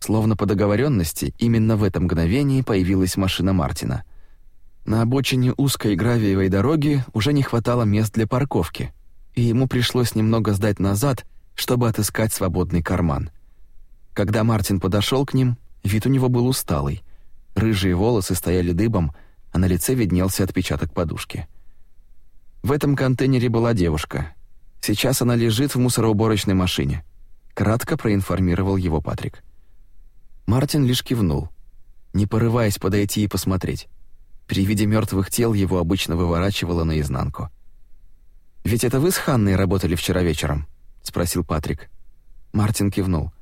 Словно по договоренности, именно в это мгновение появилась машина Мартина. На обочине узкой гравиевой дороги уже не хватало мест для парковки, и ему пришлось немного сдать назад, чтобы отыскать свободный карман. Когда Мартин подошел к ним, вид у него был усталый. Рыжие волосы стояли дыбом, а на лице виднелся отпечаток подушки. В этом контейнере была девушка. Сейчас она лежит в мусороуборочной машине. Кратко проинформировал его Патрик. Мартин лишь кивнул, не порываясь подойти и посмотреть. При виде мертвых тел его обычно выворачивало наизнанку. «Ведь это вы с Ханной работали вчера вечером?» — спросил Патрик. Мартин кивнул.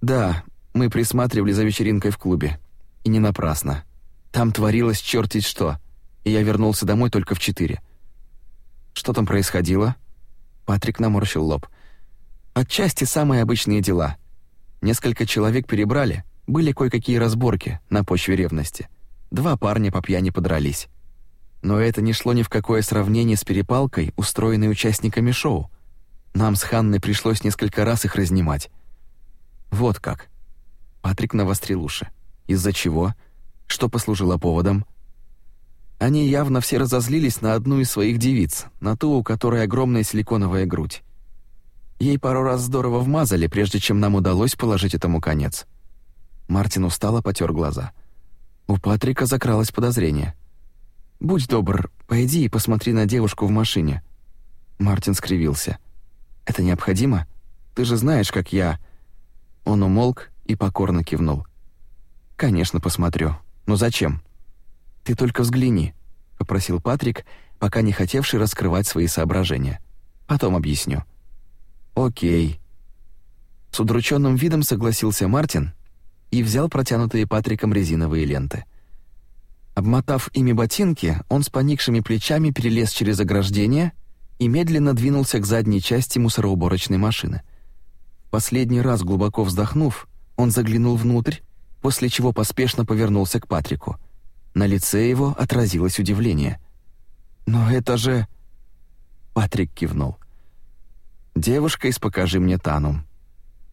«Да, мы присматривали за вечеринкой в клубе. И не напрасно. Там творилось чертить что, и я вернулся домой только в четыре. Что там происходило? Патрик наморщил лоб. Отчасти самые обычные дела. Несколько человек перебрали, были кое-какие разборки на почве ревности. Два парня по пьяни подрались. Но это не шло ни в какое сравнение с перепалкой, устроенной участниками шоу. Нам с Ханной пришлось несколько раз их разнимать. Вот как. Патрик навострил уши. Из-за чего? что послужило поводом. Они явно все разозлились на одну из своих девиц, на ту, у которой огромная силиконовая грудь. Ей пару раз здорово вмазали, прежде чем нам удалось положить этому конец. Мартин устало потер глаза. У Патрика закралось подозрение. «Будь добр, пойди и посмотри на девушку в машине». Мартин скривился. «Это необходимо? Ты же знаешь, как я...» Он умолк и покорно кивнул. «Конечно, посмотрю. «Ну зачем?» «Ты только взгляни», — попросил Патрик, пока не хотевший раскрывать свои соображения. «Потом объясню». «Окей». С удрученным видом согласился Мартин и взял протянутые Патриком резиновые ленты. Обмотав ими ботинки, он с поникшими плечами перелез через ограждение и медленно двинулся к задней части мусороуборочной машины. Последний раз глубоко вздохнув, он заглянул внутрь после чего поспешно повернулся к Патрику. На лице его отразилось удивление. «Но это же...» Патрик кивнул. «Девушка из «Покажи мне Тану».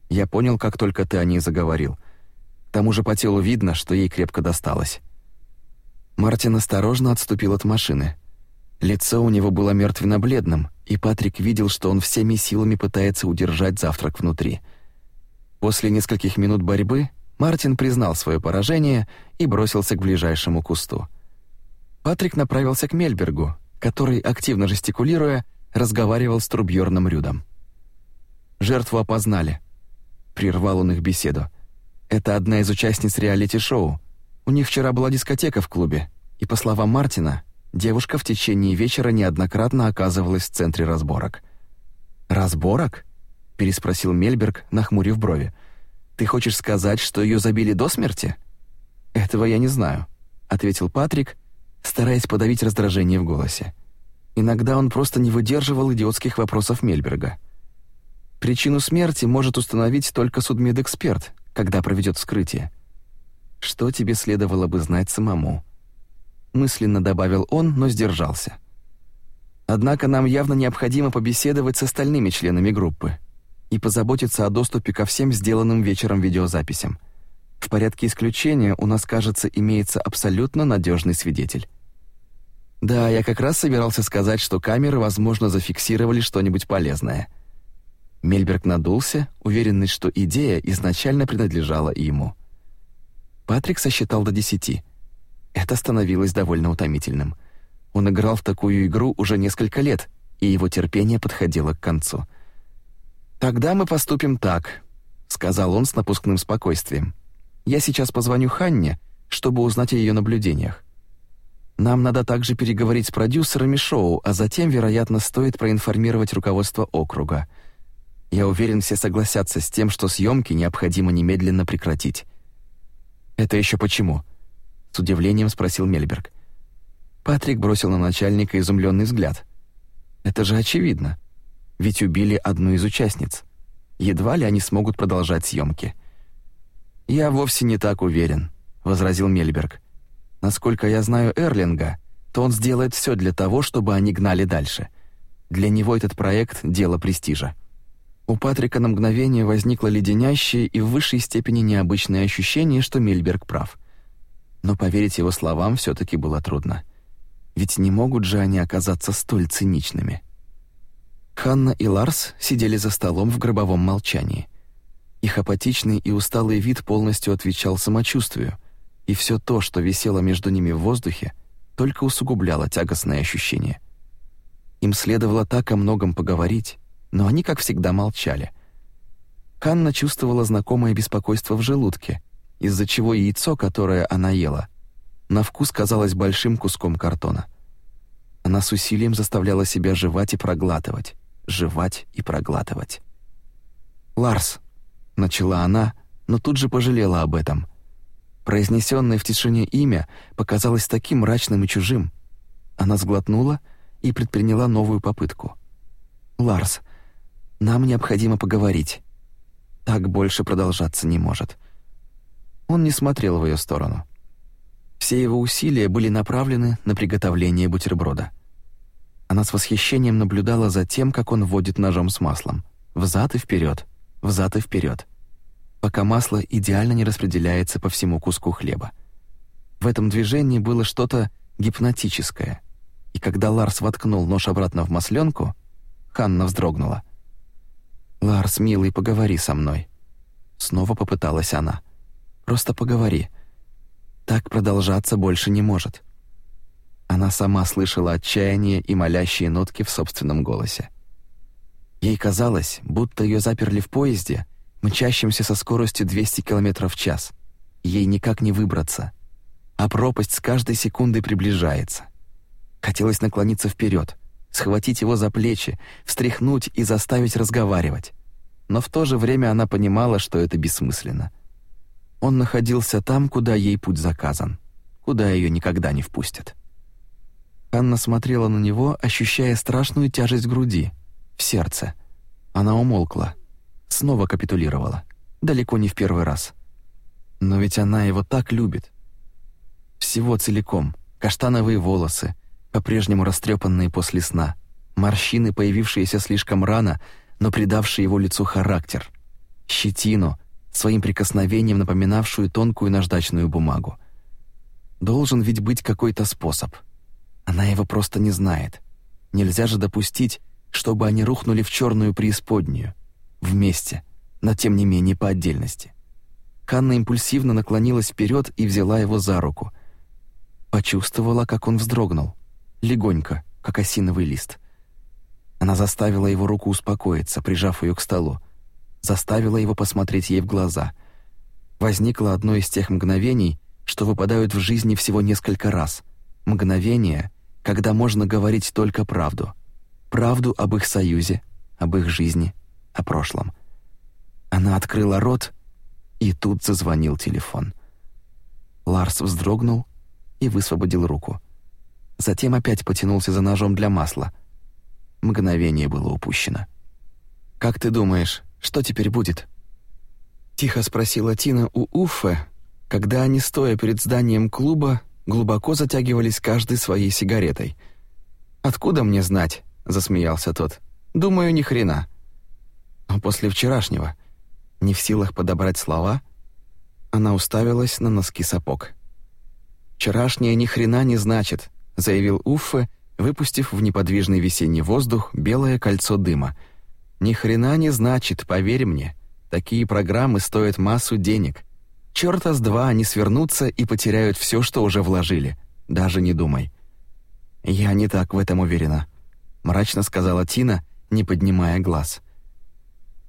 Я понял, как только ты о ней заговорил. К тому же по телу видно, что ей крепко досталось». Мартин осторожно отступил от машины. Лицо у него было мертвенно-бледным, и Патрик видел, что он всеми силами пытается удержать завтрак внутри. После нескольких минут борьбы Мартин признал свое поражение и бросился к ближайшему кусту. Патрик направился к Мельбергу, который, активно жестикулируя, разговаривал с Трубьерном Рюдом. «Жертву опознали», — прервал он их беседу. «Это одна из участниц реалити-шоу. У них вчера была дискотека в клубе, и, по словам Мартина, девушка в течение вечера неоднократно оказывалась в центре разборок». «Разборок?» — переспросил Мельберг, нахмурив брови. «Ты хочешь сказать, что ее забили до смерти?» «Этого я не знаю», ответил Патрик, стараясь подавить раздражение в голосе. Иногда он просто не выдерживал идиотских вопросов Мельберга. Причину смерти может установить только судмедэксперт, когда проведет вскрытие. Что тебе следовало бы знать самому? Мысленно добавил он, но сдержался. Однако нам явно необходимо побеседовать с остальными членами группы и позаботиться о доступе ко всем сделанным вечером видеозаписям. В порядке исключения у нас, кажется, имеется абсолютно надежный свидетель. Да, я как раз собирался сказать, что камеры, возможно, зафиксировали что-нибудь полезное. Мельберг надулся, уверенный, что идея изначально принадлежала ему. Патрик сосчитал до десяти. Это становилось довольно утомительным. Он играл в такую игру уже несколько лет, и его терпение подходило к концу. «Тогда мы поступим так», — сказал он с напускным спокойствием. Я сейчас позвоню Ханне, чтобы узнать о ее наблюдениях. Нам надо также переговорить с продюсерами шоу, а затем, вероятно, стоит проинформировать руководство округа. Я уверен, все согласятся с тем, что съемки необходимо немедленно прекратить. Это еще почему? с удивлением спросил Мельберг. Патрик бросил на начальника изумленный взгляд. Это же очевидно. Ведь убили одну из участниц. Едва ли они смогут продолжать съемки. «Я вовсе не так уверен», — возразил Мельберг. «Насколько я знаю Эрлинга, то он сделает все для того, чтобы они гнали дальше. Для него этот проект — дело престижа». У Патрика на мгновение возникло леденящее и в высшей степени необычное ощущение, что Мельберг прав. Но поверить его словам все таки было трудно. Ведь не могут же они оказаться столь циничными. Ханна и Ларс сидели за столом в гробовом молчании — их апатичный и усталый вид полностью отвечал самочувствию, и все то, что висело между ними в воздухе, только усугубляло тягостное ощущение. Им следовало так о многом поговорить, но они, как всегда, молчали. Ханна чувствовала знакомое беспокойство в желудке, из-за чего яйцо, которое она ела, на вкус казалось большим куском картона. Она с усилием заставляла себя жевать и проглатывать, жевать и проглатывать. «Ларс», начала она, но тут же пожалела об этом. Произнесенное в тишине имя показалось таким мрачным и чужим. Она сглотнула и предприняла новую попытку. «Ларс, нам необходимо поговорить. Так больше продолжаться не может». Он не смотрел в ее сторону. Все его усилия были направлены на приготовление бутерброда. Она с восхищением наблюдала за тем, как он водит ножом с маслом, взад и вперед, взад и вперед пока масло идеально не распределяется по всему куску хлеба. В этом движении было что-то гипнотическое, и когда Ларс воткнул нож обратно в масленку, Ханна вздрогнула. «Ларс, милый, поговори со мной». Снова попыталась она. «Просто поговори. Так продолжаться больше не может». Она сама слышала отчаяние и молящие нотки в собственном голосе. Ей казалось, будто ее заперли в поезде — мчащимся со скоростью 200 км в час. Ей никак не выбраться, а пропасть с каждой секундой приближается. Хотелось наклониться вперед, схватить его за плечи, встряхнуть и заставить разговаривать. Но в то же время она понимала, что это бессмысленно. Он находился там, куда ей путь заказан, куда ее никогда не впустят. Анна смотрела на него, ощущая страшную тяжесть в груди, в сердце. Она умолкла, снова капитулировала. Далеко не в первый раз. Но ведь она его так любит. Всего целиком. Каштановые волосы, по-прежнему растрепанные после сна, морщины, появившиеся слишком рано, но придавшие его лицу характер, щетину, своим прикосновением напоминавшую тонкую наждачную бумагу. Должен ведь быть какой-то способ. Она его просто не знает. Нельзя же допустить, чтобы они рухнули в черную преисподнюю, вместе, но тем не менее по отдельности. Ханна импульсивно наклонилась вперед и взяла его за руку. Почувствовала, как он вздрогнул, легонько, как осиновый лист. Она заставила его руку успокоиться, прижав ее к столу, заставила его посмотреть ей в глаза. Возникло одно из тех мгновений, что выпадают в жизни всего несколько раз. Мгновение, когда можно говорить только правду. Правду об их союзе, об их жизни, о прошлом. Она открыла рот, и тут зазвонил телефон. Ларс вздрогнул и высвободил руку. Затем опять потянулся за ножом для масла. Мгновение было упущено. «Как ты думаешь, что теперь будет?» Тихо спросила Тина у Уффе, когда они, стоя перед зданием клуба, глубоко затягивались каждый своей сигаретой. «Откуда мне знать?» — засмеялся тот. «Думаю, ни хрена». Но после вчерашнего, не в силах подобрать слова, она уставилась на носки сапог. «Вчерашнее ни хрена не значит», — заявил Уффе, выпустив в неподвижный весенний воздух белое кольцо дыма. «Ни хрена не значит, поверь мне. Такие программы стоят массу денег. Чёрта с два они свернутся и потеряют все, что уже вложили. Даже не думай». «Я не так в этом уверена», — мрачно сказала Тина, не поднимая глаз.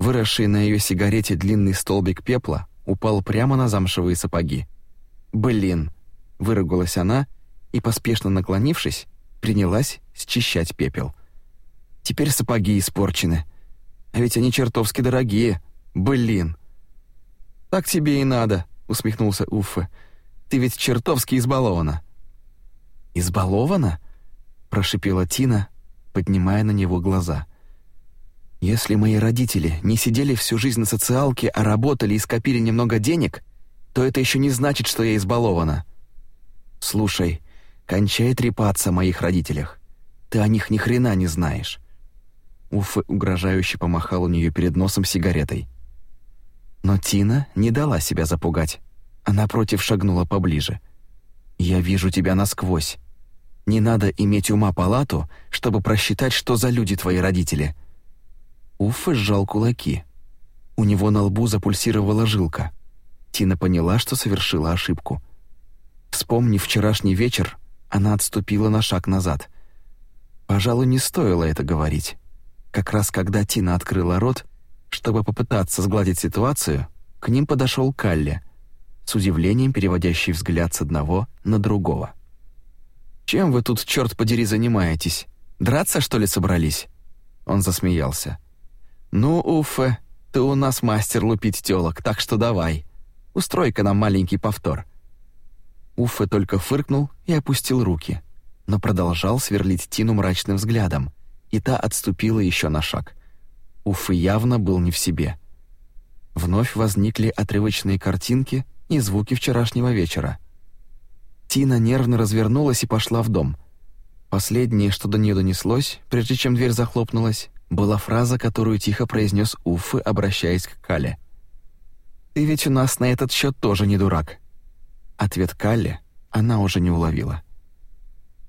Выросший на ее сигарете длинный столбик пепла упал прямо на замшевые сапоги. «Блин!» — выругалась она и, поспешно наклонившись, принялась счищать пепел. «Теперь сапоги испорчены. А ведь они чертовски дорогие. Блин!» «Так тебе и надо», — усмехнулся Уффе. «Ты ведь чертовски избалована». «Избалована?» — прошипела Тина, поднимая на него глаза. «Если мои родители не сидели всю жизнь на социалке, а работали и скопили немного денег, то это еще не значит, что я избалована. Слушай, кончай трепаться о моих родителях. Ты о них ни хрена не знаешь». Уффе угрожающе помахал у нее перед носом сигаретой. Но Тина не дала себя запугать. Она против шагнула поближе. «Я вижу тебя насквозь. Не надо иметь ума палату, чтобы просчитать, что за люди твои родители». Уффе сжал кулаки. У него на лбу запульсировала жилка. Тина поняла, что совершила ошибку. Вспомнив вчерашний вечер, она отступила на шаг назад. Пожалуй, не стоило это говорить. Как раз когда Тина открыла рот, чтобы попытаться сгладить ситуацию, к ним подошел Калли, с удивлением переводящий взгляд с одного на другого. «Чем вы тут, черт подери, занимаетесь? Драться, что ли, собрались?» Он засмеялся. «Ну, Уфе, ты у нас мастер лупить тёлок, так что давай. Устрой-ка нам маленький повтор». Уфе только фыркнул и опустил руки, но продолжал сверлить Тину мрачным взглядом, и та отступила еще на шаг. Уфы явно был не в себе. Вновь возникли отрывочные картинки и звуки вчерашнего вечера. Тина нервно развернулась и пошла в дом. Последнее, что до нее донеслось, прежде чем дверь захлопнулась, была фраза, которую тихо произнес Уфы, обращаясь к Кале. «Ты ведь у нас на этот счет тоже не дурак». Ответ Калле она уже не уловила.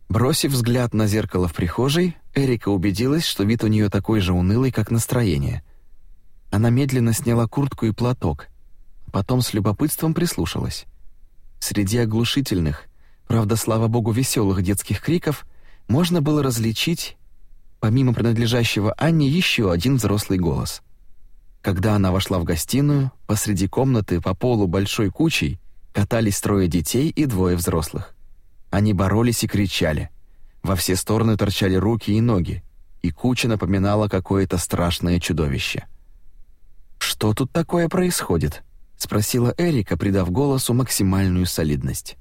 Бросив взгляд на зеркало в прихожей, Эрика убедилась, что вид у нее такой же унылый, как настроение. Она медленно сняла куртку и платок, потом с любопытством прислушалась. Среди оглушительных, правда, слава богу, веселых детских криков можно было различить, помимо принадлежащего Анне, еще один взрослый голос. Когда она вошла в гостиную, посреди комнаты по полу большой кучей катались трое детей и двое взрослых. Они боролись и кричали. Во все стороны торчали руки и ноги, и куча напоминала какое-то страшное чудовище. «Что тут такое происходит?» — спросила Эрика, придав голосу максимальную солидность.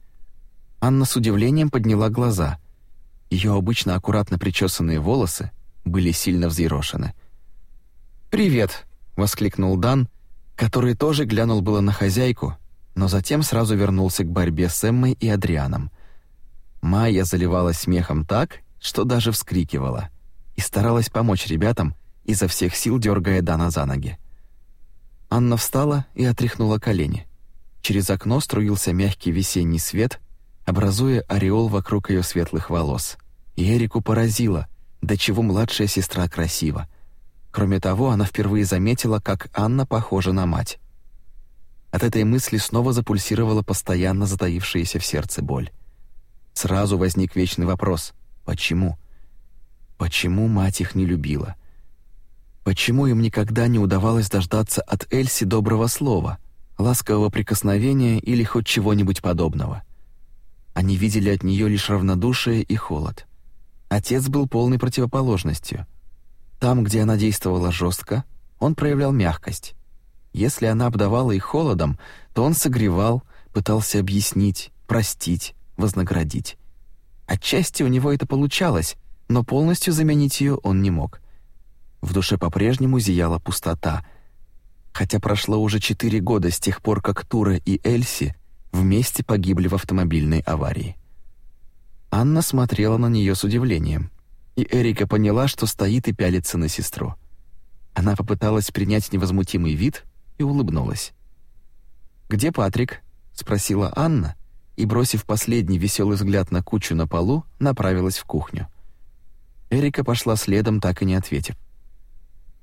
Анна с удивлением подняла глаза. Ее обычно аккуратно причесанные волосы были сильно взъерошены. «Привет!» — воскликнул Дан, который тоже глянул было на хозяйку, но затем сразу вернулся к борьбе с Эммой и Адрианом — Майя заливалась смехом так, что даже вскрикивала, и старалась помочь ребятам, изо всех сил дергая Дана за ноги. Анна встала и отряхнула колени. Через окно струился мягкий весенний свет, образуя ореол вокруг ее светлых волос. И Эрику поразило, до чего младшая сестра красива. Кроме того, она впервые заметила, как Анна похожа на мать. От этой мысли снова запульсировала постоянно затаившаяся в сердце боль. Сразу возник вечный вопрос «Почему?». Почему мать их не любила? Почему им никогда не удавалось дождаться от Эльси доброго слова, ласкового прикосновения или хоть чего-нибудь подобного? Они видели от нее лишь равнодушие и холод. Отец был полной противоположностью. Там, где она действовала жестко, он проявлял мягкость. Если она обдавала их холодом, то он согревал, пытался объяснить, простить, вознаградить. Отчасти у него это получалось, но полностью заменить ее он не мог. В душе по-прежнему зияла пустота, хотя прошло уже четыре года с тех пор, как Тура и Эльси вместе погибли в автомобильной аварии. Анна смотрела на нее с удивлением, и Эрика поняла, что стоит и пялится на сестру. Она попыталась принять невозмутимый вид и улыбнулась. «Где Патрик?» — спросила Анна, и, бросив последний веселый взгляд на кучу на полу, направилась в кухню. Эрика пошла следом, так и не ответив.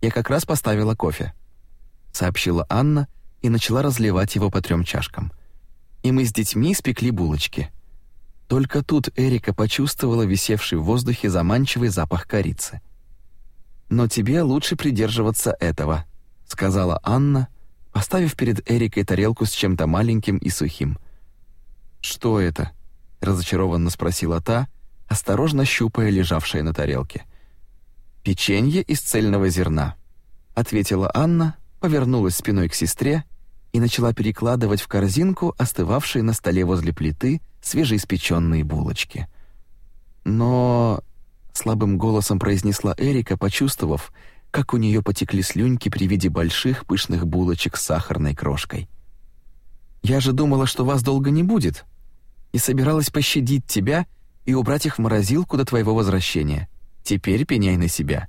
«Я как раз поставила кофе», — сообщила Анна и начала разливать его по трем чашкам. «И мы с детьми испекли булочки». Только тут Эрика почувствовала висевший в воздухе заманчивый запах корицы. «Но тебе лучше придерживаться этого», — сказала Анна, поставив перед Эрикой тарелку с чем-то маленьким и сухим — «Что это?» — разочарованно спросила та, осторожно щупая лежавшее на тарелке. «Печенье из цельного зерна», — ответила Анна, повернулась спиной к сестре и начала перекладывать в корзинку остывавшие на столе возле плиты свежеиспеченные булочки. «Но...» — слабым голосом произнесла Эрика, почувствовав, как у нее потекли слюньки при виде больших пышных булочек с сахарной крошкой. Я же думала, что вас долго не будет, и собиралась пощадить тебя и убрать их в морозилку до твоего возвращения. Теперь пеняй на себя.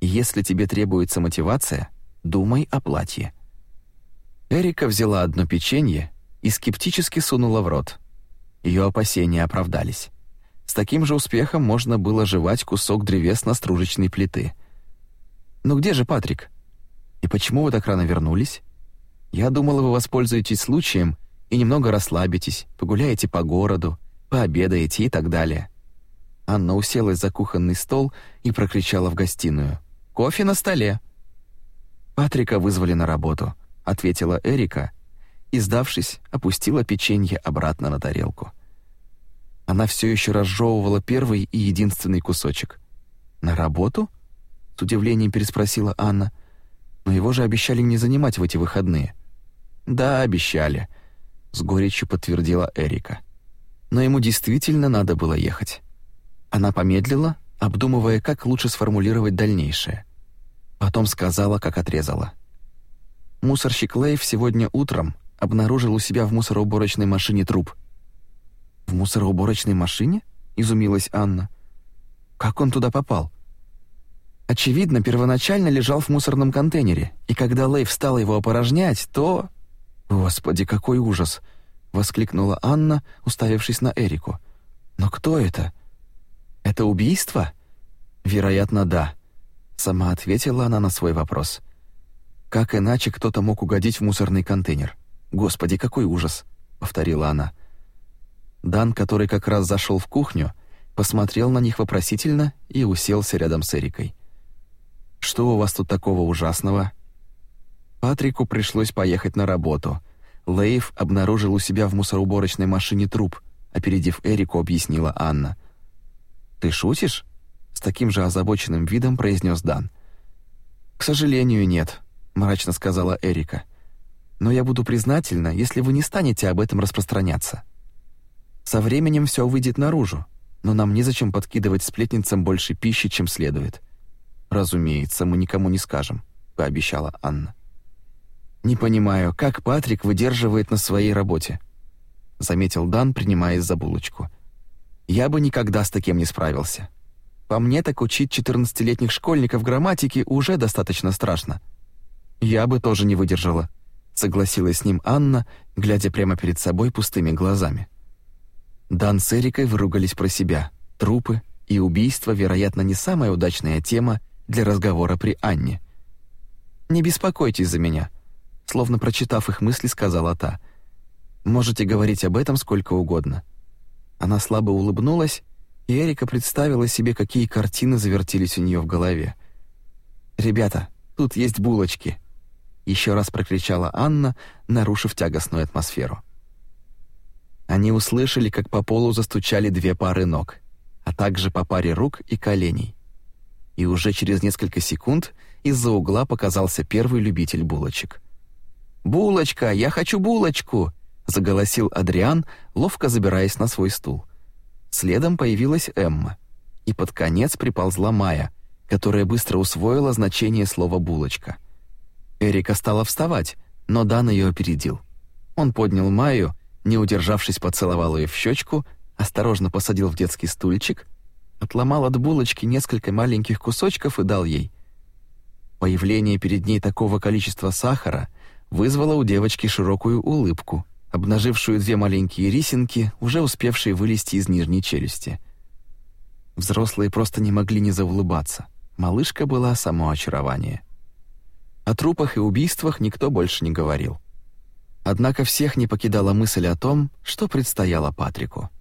если тебе требуется мотивация, думай о платье». Эрика взяла одно печенье и скептически сунула в рот. Ее опасения оправдались. С таким же успехом можно было жевать кусок древесно-стружечной плиты. «Ну где же Патрик? И почему вы так рано вернулись?» Я думала, вы воспользуетесь случаем и немного расслабитесь, погуляете по городу, пообедаете и так далее». Анна уселась за кухонный стол и прокричала в гостиную. «Кофе на столе!» «Патрика вызвали на работу», — ответила Эрика и, сдавшись, опустила печенье обратно на тарелку. Она все еще разжевывала первый и единственный кусочек. «На работу?» — с удивлением переспросила Анна. «Но его же обещали не занимать в эти выходные». «Да, обещали», — с горечью подтвердила Эрика. Но ему действительно надо было ехать. Она помедлила, обдумывая, как лучше сформулировать дальнейшее. Потом сказала, как отрезала. Мусорщик Лейв сегодня утром обнаружил у себя в мусороуборочной машине труп. «В мусороуборочной машине?» — изумилась Анна. «Как он туда попал?» Очевидно, первоначально лежал в мусорном контейнере, и когда Лейв стал его опорожнять, то... «Господи, какой ужас!» — воскликнула Анна, уставившись на Эрику. «Но кто это? Это убийство?» «Вероятно, да», — сама ответила она на свой вопрос. «Как иначе кто-то мог угодить в мусорный контейнер? Господи, какой ужас!» — повторила она. Дан, который как раз зашел в кухню, посмотрел на них вопросительно и уселся рядом с Эрикой. «Что у вас тут такого ужасного?» Патрику пришлось поехать на работу. Лейв обнаружил у себя в мусороуборочной машине труп, опередив Эрику, объяснила Анна. «Ты шутишь?» — с таким же озабоченным видом произнес Дан. «К сожалению, нет», — мрачно сказала Эрика. «Но я буду признательна, если вы не станете об этом распространяться. Со временем все выйдет наружу, но нам незачем подкидывать сплетницам больше пищи, чем следует». «Разумеется, мы никому не скажем», — пообещала Анна. «Не понимаю, как Патрик выдерживает на своей работе», — заметил Дан, принимаясь за булочку. «Я бы никогда с таким не справился. По мне так учить 14-летних школьников грамматике уже достаточно страшно». «Я бы тоже не выдержала», — согласилась с ним Анна, глядя прямо перед собой пустыми глазами. Дан с Эрикой выругались про себя. Трупы и убийства, вероятно, не самая удачная тема для разговора при Анне. «Не беспокойтесь за меня», Словно прочитав их мысли, сказала та. «Можете говорить об этом сколько угодно». Она слабо улыбнулась, и Эрика представила себе, какие картины завертелись у нее в голове. «Ребята, тут есть булочки!» Еще раз прокричала Анна, нарушив тягостную атмосферу. Они услышали, как по полу застучали две пары ног, а также по паре рук и коленей. И уже через несколько секунд из-за угла показался первый любитель булочек. «Булочка! Я хочу булочку!» — заголосил Адриан, ловко забираясь на свой стул. Следом появилась Эмма, и под конец приползла Майя, которая быстро усвоила значение слова «булочка». Эрика стала вставать, но Дан ее опередил. Он поднял Майю, не удержавшись, поцеловал ее в щечку, осторожно посадил в детский стульчик, отломал от булочки несколько маленьких кусочков и дал ей. Появление перед ней такого количества сахара вызвало у девочки широкую улыбку, обнажившую две маленькие рисинки, уже успевшие вылезти из нижней челюсти. Взрослые просто не могли не заулыбаться. Малышка была само очарование. О трупах и убийствах никто больше не говорил. Однако всех не покидала мысль о том, что предстояло Патрику —